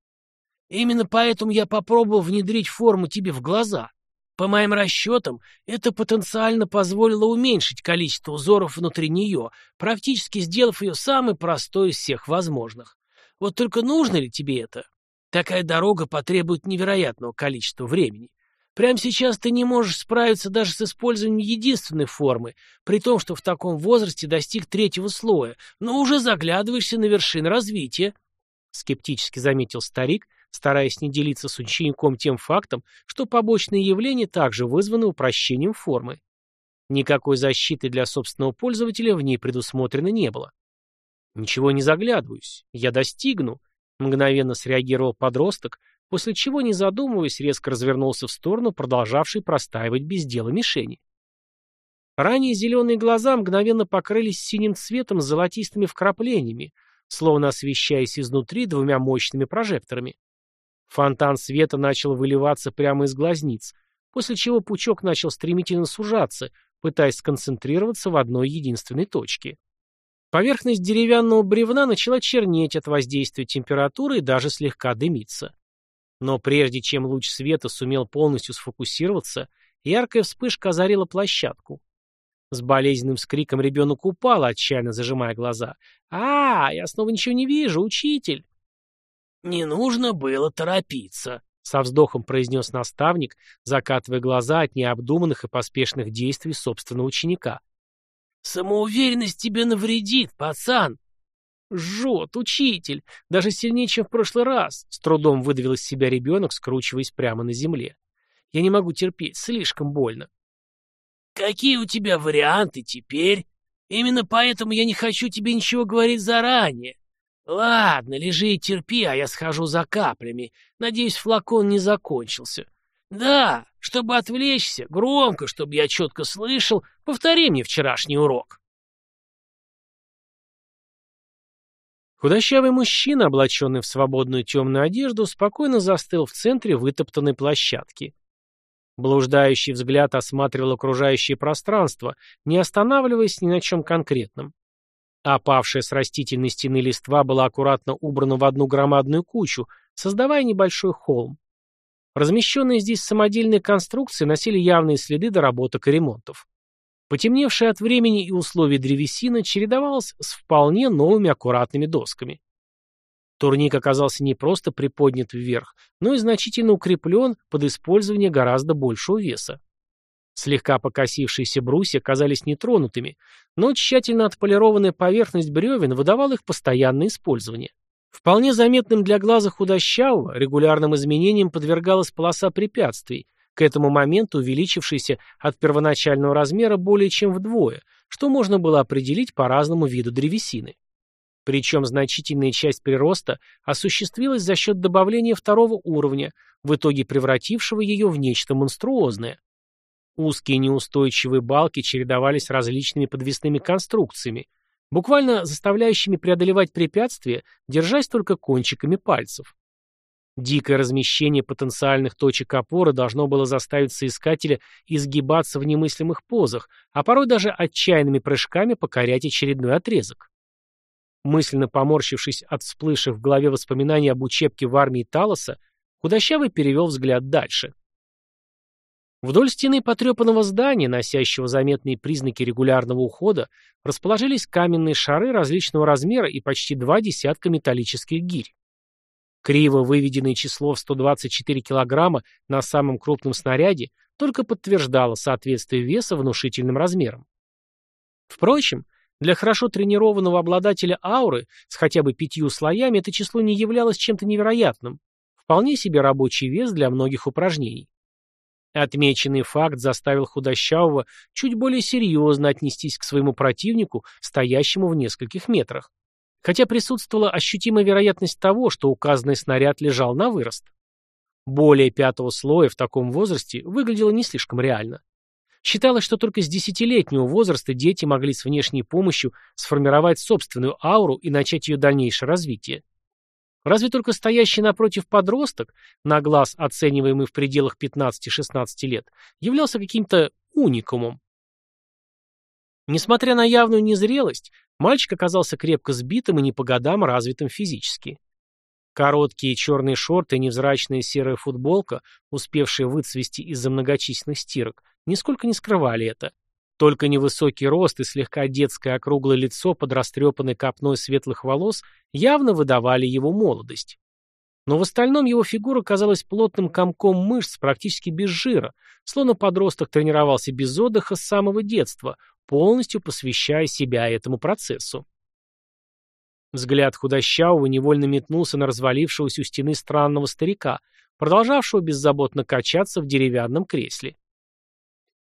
Именно поэтому я попробовал внедрить форму тебе в глаза. По моим расчетам, это потенциально позволило уменьшить количество узоров внутри нее, практически сделав ее самой простой из всех возможных. Вот только нужно ли тебе это? Такая дорога потребует невероятного количества времени. Прямо сейчас ты не можешь справиться даже с использованием единственной формы, при том, что в таком возрасте достиг третьего слоя, но уже заглядываешься на вершины развития, — скептически заметил старик, стараясь не делиться с учеником тем фактом, что побочные явления также вызваны упрощением формы. Никакой защиты для собственного пользователя в ней предусмотрено не было. «Ничего не заглядываюсь. Я достигну», — мгновенно среагировал подросток, после чего, не задумываясь, резко развернулся в сторону, продолжавшей простаивать без дела мишени. Ранее зеленые глаза мгновенно покрылись синим цветом с золотистыми вкраплениями, словно освещаясь изнутри двумя мощными прожекторами. Фонтан света начал выливаться прямо из глазниц, после чего пучок начал стремительно сужаться, пытаясь сконцентрироваться в одной единственной точке. Поверхность деревянного бревна начала чернеть от воздействия температуры и даже слегка дымиться. Но прежде чем луч света сумел полностью сфокусироваться, яркая вспышка озарила площадку. С болезненным скриком ребенок упал, отчаянно зажимая глаза. «А, я снова ничего не вижу, учитель!» «Не нужно было торопиться», — со вздохом произнес наставник, закатывая глаза от необдуманных и поспешных действий собственного ученика. «Самоуверенность тебе навредит, пацан!» «Жжет, учитель! Даже сильнее, чем в прошлый раз!» С трудом выдавил из себя ребенок, скручиваясь прямо на земле. «Я не могу терпеть, слишком больно». «Какие у тебя варианты теперь? Именно поэтому я не хочу тебе ничего говорить заранее. «Ладно, лежи и терпи, а я схожу за каплями. Надеюсь, флакон не закончился. Да, чтобы отвлечься, громко, чтобы я четко слышал, повтори мне вчерашний урок». Худощавый мужчина, облаченный в свободную темную одежду, спокойно застыл в центре вытоптанной площадки. Блуждающий взгляд осматривал окружающее пространство, не останавливаясь ни на чем конкретном. Опавшая с растительной стены листва была аккуратно убрана в одну громадную кучу, создавая небольшой холм. Размещенные здесь самодельные конструкции носили явные следы доработок и ремонтов. Потемневшая от времени и условий древесина чередовалась с вполне новыми аккуратными досками. Турник оказался не просто приподнят вверх, но и значительно укреплен под использование гораздо большего веса. Слегка покосившиеся брусья казались нетронутыми, но тщательно отполированная поверхность бревен выдавала их постоянное использование. Вполне заметным для глаза худощавого регулярным изменениям подвергалась полоса препятствий, к этому моменту увеличившаяся от первоначального размера более чем вдвое, что можно было определить по разному виду древесины. Причем значительная часть прироста осуществилась за счет добавления второго уровня, в итоге превратившего ее в нечто монструозное. Узкие неустойчивые балки чередовались различными подвесными конструкциями, буквально заставляющими преодолевать препятствия, держась только кончиками пальцев. Дикое размещение потенциальных точек опоры должно было заставить соискателя изгибаться в немыслимых позах, а порой даже отчаянными прыжками покорять очередной отрезок. Мысленно поморщившись от всплывших в голове воспоминаний об учебке в армии Талоса, худощавый перевел взгляд дальше. Вдоль стены потрепанного здания, носящего заметные признаки регулярного ухода, расположились каменные шары различного размера и почти два десятка металлических гирь. Криво выведенное число в 124 килограмма на самом крупном снаряде только подтверждало соответствие веса внушительным размерам. Впрочем, для хорошо тренированного обладателя ауры с хотя бы пятью слоями это число не являлось чем-то невероятным. Вполне себе рабочий вес для многих упражнений. Отмеченный факт заставил худощавого чуть более серьезно отнестись к своему противнику, стоящему в нескольких метрах. Хотя присутствовала ощутимая вероятность того, что указанный снаряд лежал на вырост. Более пятого слоя в таком возрасте выглядело не слишком реально. Считалось, что только с десятилетнего возраста дети могли с внешней помощью сформировать собственную ауру и начать ее дальнейшее развитие. Разве только стоящий напротив подросток, на глаз оцениваемый в пределах 15-16 лет, являлся каким-то уникумом. Несмотря на явную незрелость, мальчик оказался крепко сбитым и не по годам развитым физически. Короткие черные шорты и невзрачная серая футболка, успевшие выцвести из-за многочисленных стирок, нисколько не скрывали это. Только невысокий рост и слегка детское округлое лицо под растрепанной копной светлых волос явно выдавали его молодость. Но в остальном его фигура казалась плотным комком мышц практически без жира, словно подросток тренировался без отдыха с самого детства, полностью посвящая себя этому процессу. Взгляд худощавого невольно метнулся на развалившегося у стены странного старика, продолжавшего беззаботно качаться в деревянном кресле.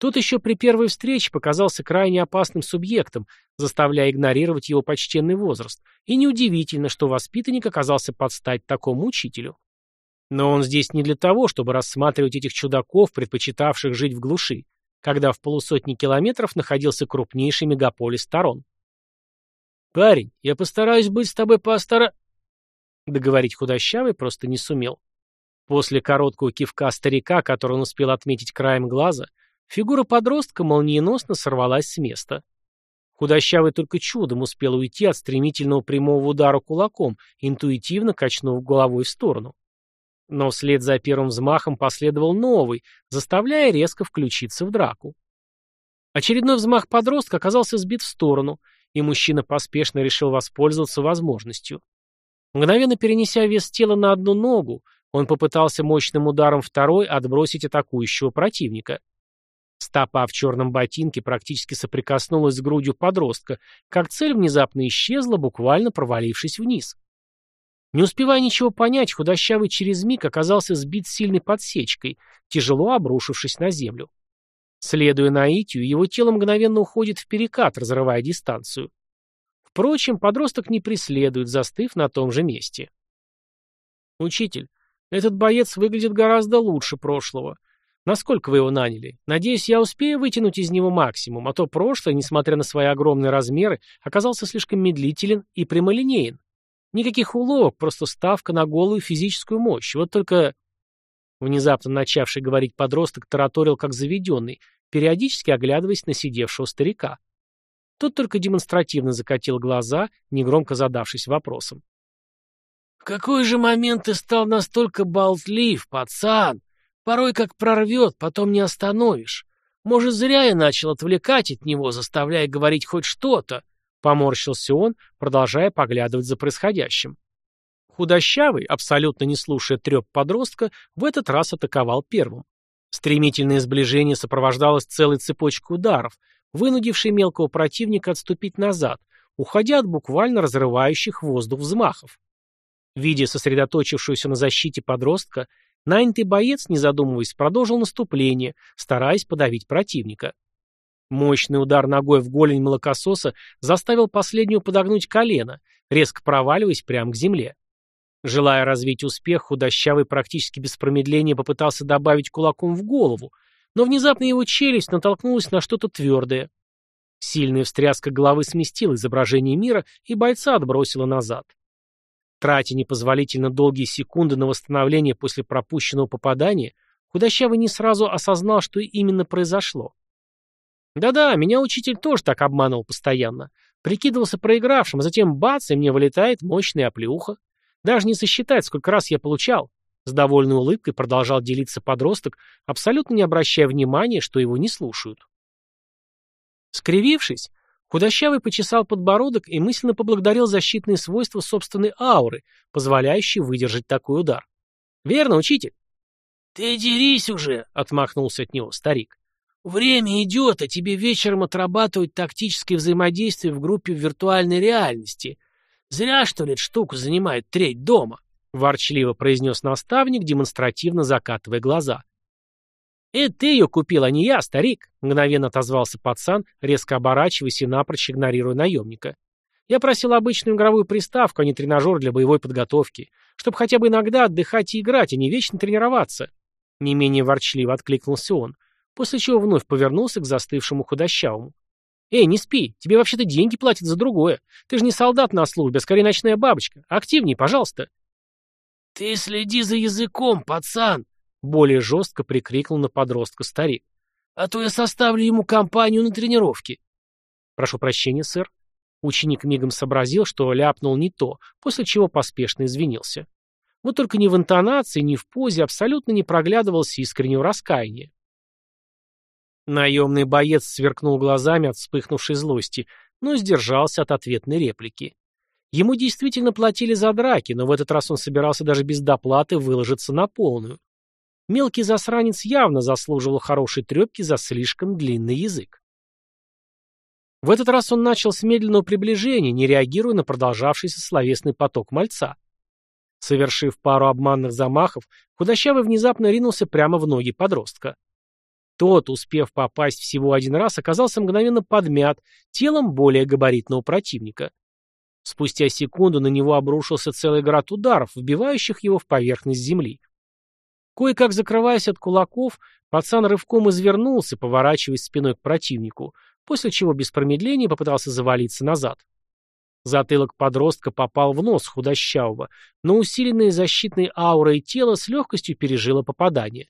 Тот еще при первой встрече показался крайне опасным субъектом, заставляя игнорировать его почтенный возраст, и неудивительно, что воспитанник оказался под стать такому учителю. Но он здесь не для того, чтобы рассматривать этих чудаков, предпочитавших жить в глуши, когда в полусотни километров находился крупнейший мегаполис Тарон. «Парень, я постараюсь быть с тобой постара...» Договорить худощавый просто не сумел. После короткого кивка старика, который он успел отметить краем глаза, Фигура подростка молниеносно сорвалась с места. Худощавый только чудом успел уйти от стремительного прямого удара кулаком, интуитивно качнув головой в сторону. Но вслед за первым взмахом последовал новый, заставляя резко включиться в драку. Очередной взмах подростка оказался сбит в сторону, и мужчина поспешно решил воспользоваться возможностью. Мгновенно перенеся вес тела на одну ногу, он попытался мощным ударом второй отбросить атакующего противника. Стопа в черном ботинке практически соприкоснулась с грудью подростка, как цель внезапно исчезла, буквально провалившись вниз. Не успевая ничего понять, худощавый через миг оказался сбит сильной подсечкой, тяжело обрушившись на землю. Следуя наитию, его тело мгновенно уходит в перекат, разрывая дистанцию. Впрочем, подросток не преследует, застыв на том же месте. «Учитель, этот боец выглядит гораздо лучше прошлого. Насколько вы его наняли? Надеюсь, я успею вытянуть из него максимум, а то прошлое, несмотря на свои огромные размеры, оказался слишком медлителен и прямолинеен. Никаких уловок, просто ставка на голую физическую мощь. Вот только... Внезапно начавший говорить подросток тараторил как заведенный, периодически оглядываясь на сидевшего старика. Тот только демонстративно закатил глаза, негромко задавшись вопросом. «В какой же момент ты стал настолько болтлив, пацан? Порой как прорвет, потом не остановишь. Может, зря я начал отвлекать от него, заставляя говорить хоть что-то?» Поморщился он, продолжая поглядывать за происходящим. Худощавый, абсолютно не слушая треп подростка, в этот раз атаковал первым. Стремительное сближение сопровождалось целой цепочкой ударов, вынудившей мелкого противника отступить назад, уходя от буквально разрывающих воздух взмахов. Видя сосредоточившуюся на защите подростка, нанятый боец, не задумываясь, продолжил наступление, стараясь подавить противника. Мощный удар ногой в голень молокососа заставил последнюю подогнуть колено, резко проваливаясь прямо к земле. Желая развить успех, худощавый практически без промедления попытался добавить кулаком в голову, но внезапно его челюсть натолкнулась на что-то твердое. Сильная встряска головы сместила изображение мира, и бойца отбросила назад. Тратя непозволительно долгие секунды на восстановление после пропущенного попадания, худощавый не сразу осознал, что именно произошло. Да-да, меня учитель тоже так обманывал постоянно. Прикидывался проигравшим, а затем бац, и мне вылетает мощная оплеуха. Даже не сосчитать, сколько раз я получал. С довольной улыбкой продолжал делиться подросток, абсолютно не обращая внимания, что его не слушают. Скривившись, худощавый почесал подбородок и мысленно поблагодарил защитные свойства собственной ауры, позволяющие выдержать такой удар. «Верно, учитель?» «Ты дерись уже!» — отмахнулся от него старик. «Время идет, а тебе вечером отрабатывать тактическое взаимодействие в группе виртуальной реальности. Зря, что ли, штуку занимает треть дома». — ворчливо произнес наставник, демонстративно закатывая глаза. «Это ты ее купил, а не я, старик», — мгновенно отозвался пацан, резко оборачиваясь и напрочь игнорируя наемника. «Я просил обычную игровую приставку, а не тренажер для боевой подготовки, чтобы хотя бы иногда отдыхать и играть, а не вечно тренироваться». Не менее ворчливо откликнулся он, после чего вновь повернулся к застывшему худощавому. «Эй, не спи, тебе вообще-то деньги платят за другое. Ты же не солдат на службе, а скорее ночная бабочка. Активней, пожалуйста». «Ты следи за языком, пацан!» — более жестко прикрикнул на подростка старик. «А то я составлю ему компанию на тренировке». «Прошу прощения, сэр». Ученик мигом сообразил, что ляпнул не то, после чего поспешно извинился. Вот только ни в интонации, ни в позе абсолютно не проглядывалось искреннего раскаяния. Наемный боец сверкнул глазами от вспыхнувшей злости, но сдержался от ответной реплики. Ему действительно платили за драки, но в этот раз он собирался даже без доплаты выложиться на полную. Мелкий засранец явно заслуживал хорошей трепки за слишком длинный язык. В этот раз он начал с медленного приближения, не реагируя на продолжавшийся словесный поток мальца. Совершив пару обманных замахов, худощавый внезапно ринулся прямо в ноги подростка. Тот, успев попасть всего один раз, оказался мгновенно подмят телом более габаритного противника. Спустя секунду на него обрушился целый град ударов, вбивающих его в поверхность земли. Кое-как закрываясь от кулаков, пацан рывком извернулся, поворачиваясь спиной к противнику, после чего без промедления попытался завалиться назад. Затылок подростка попал в нос худощавого, но усиленные защитной аурой тело с легкостью пережило попадание.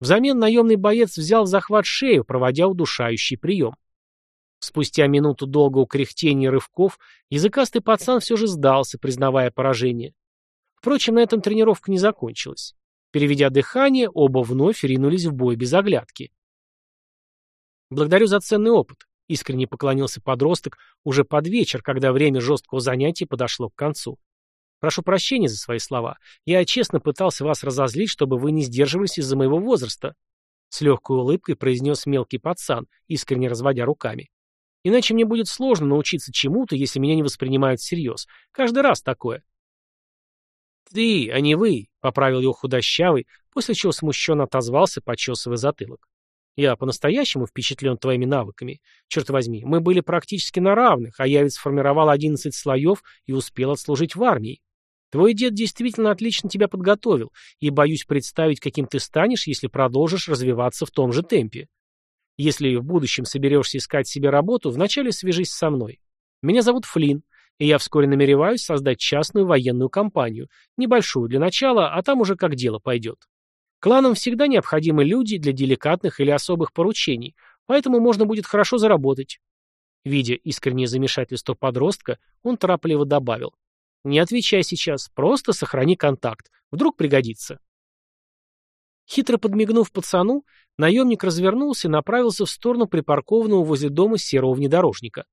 Взамен наемный боец взял в захват шею, проводя удушающий прием. Спустя минуту долгого кряхтения рывков языкастый пацан все же сдался, признавая поражение. Впрочем, на этом тренировка не закончилась. Переведя дыхание, оба вновь ринулись в бой без оглядки. «Благодарю за ценный опыт», — искренне поклонился подросток уже под вечер, когда время жесткого занятия подошло к концу. «Прошу прощения за свои слова. Я честно пытался вас разозлить, чтобы вы не сдерживались из-за моего возраста», — с легкой улыбкой произнес мелкий пацан, искренне разводя руками. Иначе мне будет сложно научиться чему-то, если меня не воспринимают всерьез. Каждый раз такое. «Ты, а не вы», — поправил его худощавый, после чего смущенно отозвался, почесывая затылок. «Я по-настоящему впечатлен твоими навыками. Черт возьми, мы были практически на равных, а я ведь сформировал одиннадцать слоев и успел отслужить в армии. Твой дед действительно отлично тебя подготовил, и боюсь представить, каким ты станешь, если продолжишь развиваться в том же темпе. Если в будущем соберешься искать себе работу, вначале свяжись со мной. Меня зовут Флинн, и я вскоре намереваюсь создать частную военную компанию, небольшую для начала, а там уже как дело пойдет. Кланам всегда необходимы люди для деликатных или особых поручений, поэтому можно будет хорошо заработать. Видя искреннее замешательство подростка, он торопливо добавил. «Не отвечай сейчас, просто сохрани контакт. Вдруг пригодится». Хитро подмигнув пацану, наемник развернулся и направился в сторону припаркованного возле дома серого внедорожника.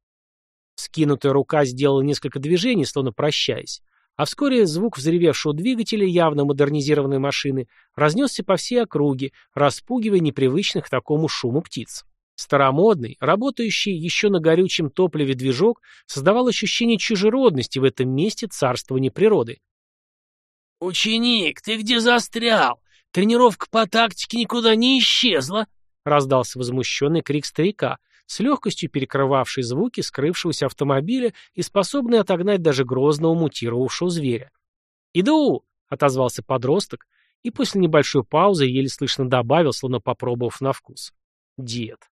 Скинутая рука сделала несколько движений, словно прощаясь, а вскоре звук взревевшего двигателя явно модернизированной машины разнесся по всей округе, распугивая непривычных к такому шуму птиц. Старомодный, работающий еще на горючем топливе движок создавал ощущение чужеродности в этом месте царствования природы. «Ученик, ты где застрял? Тренировка по тактике никуда не исчезла!» раздался возмущенный крик старика, с легкостью перекрывавший звуки скрывшегося автомобиля и способный отогнать даже грозного мутировавшего зверя. «Иду!» — отозвался подросток и после небольшой паузы еле слышно добавил, словно попробовав на вкус. «Дед».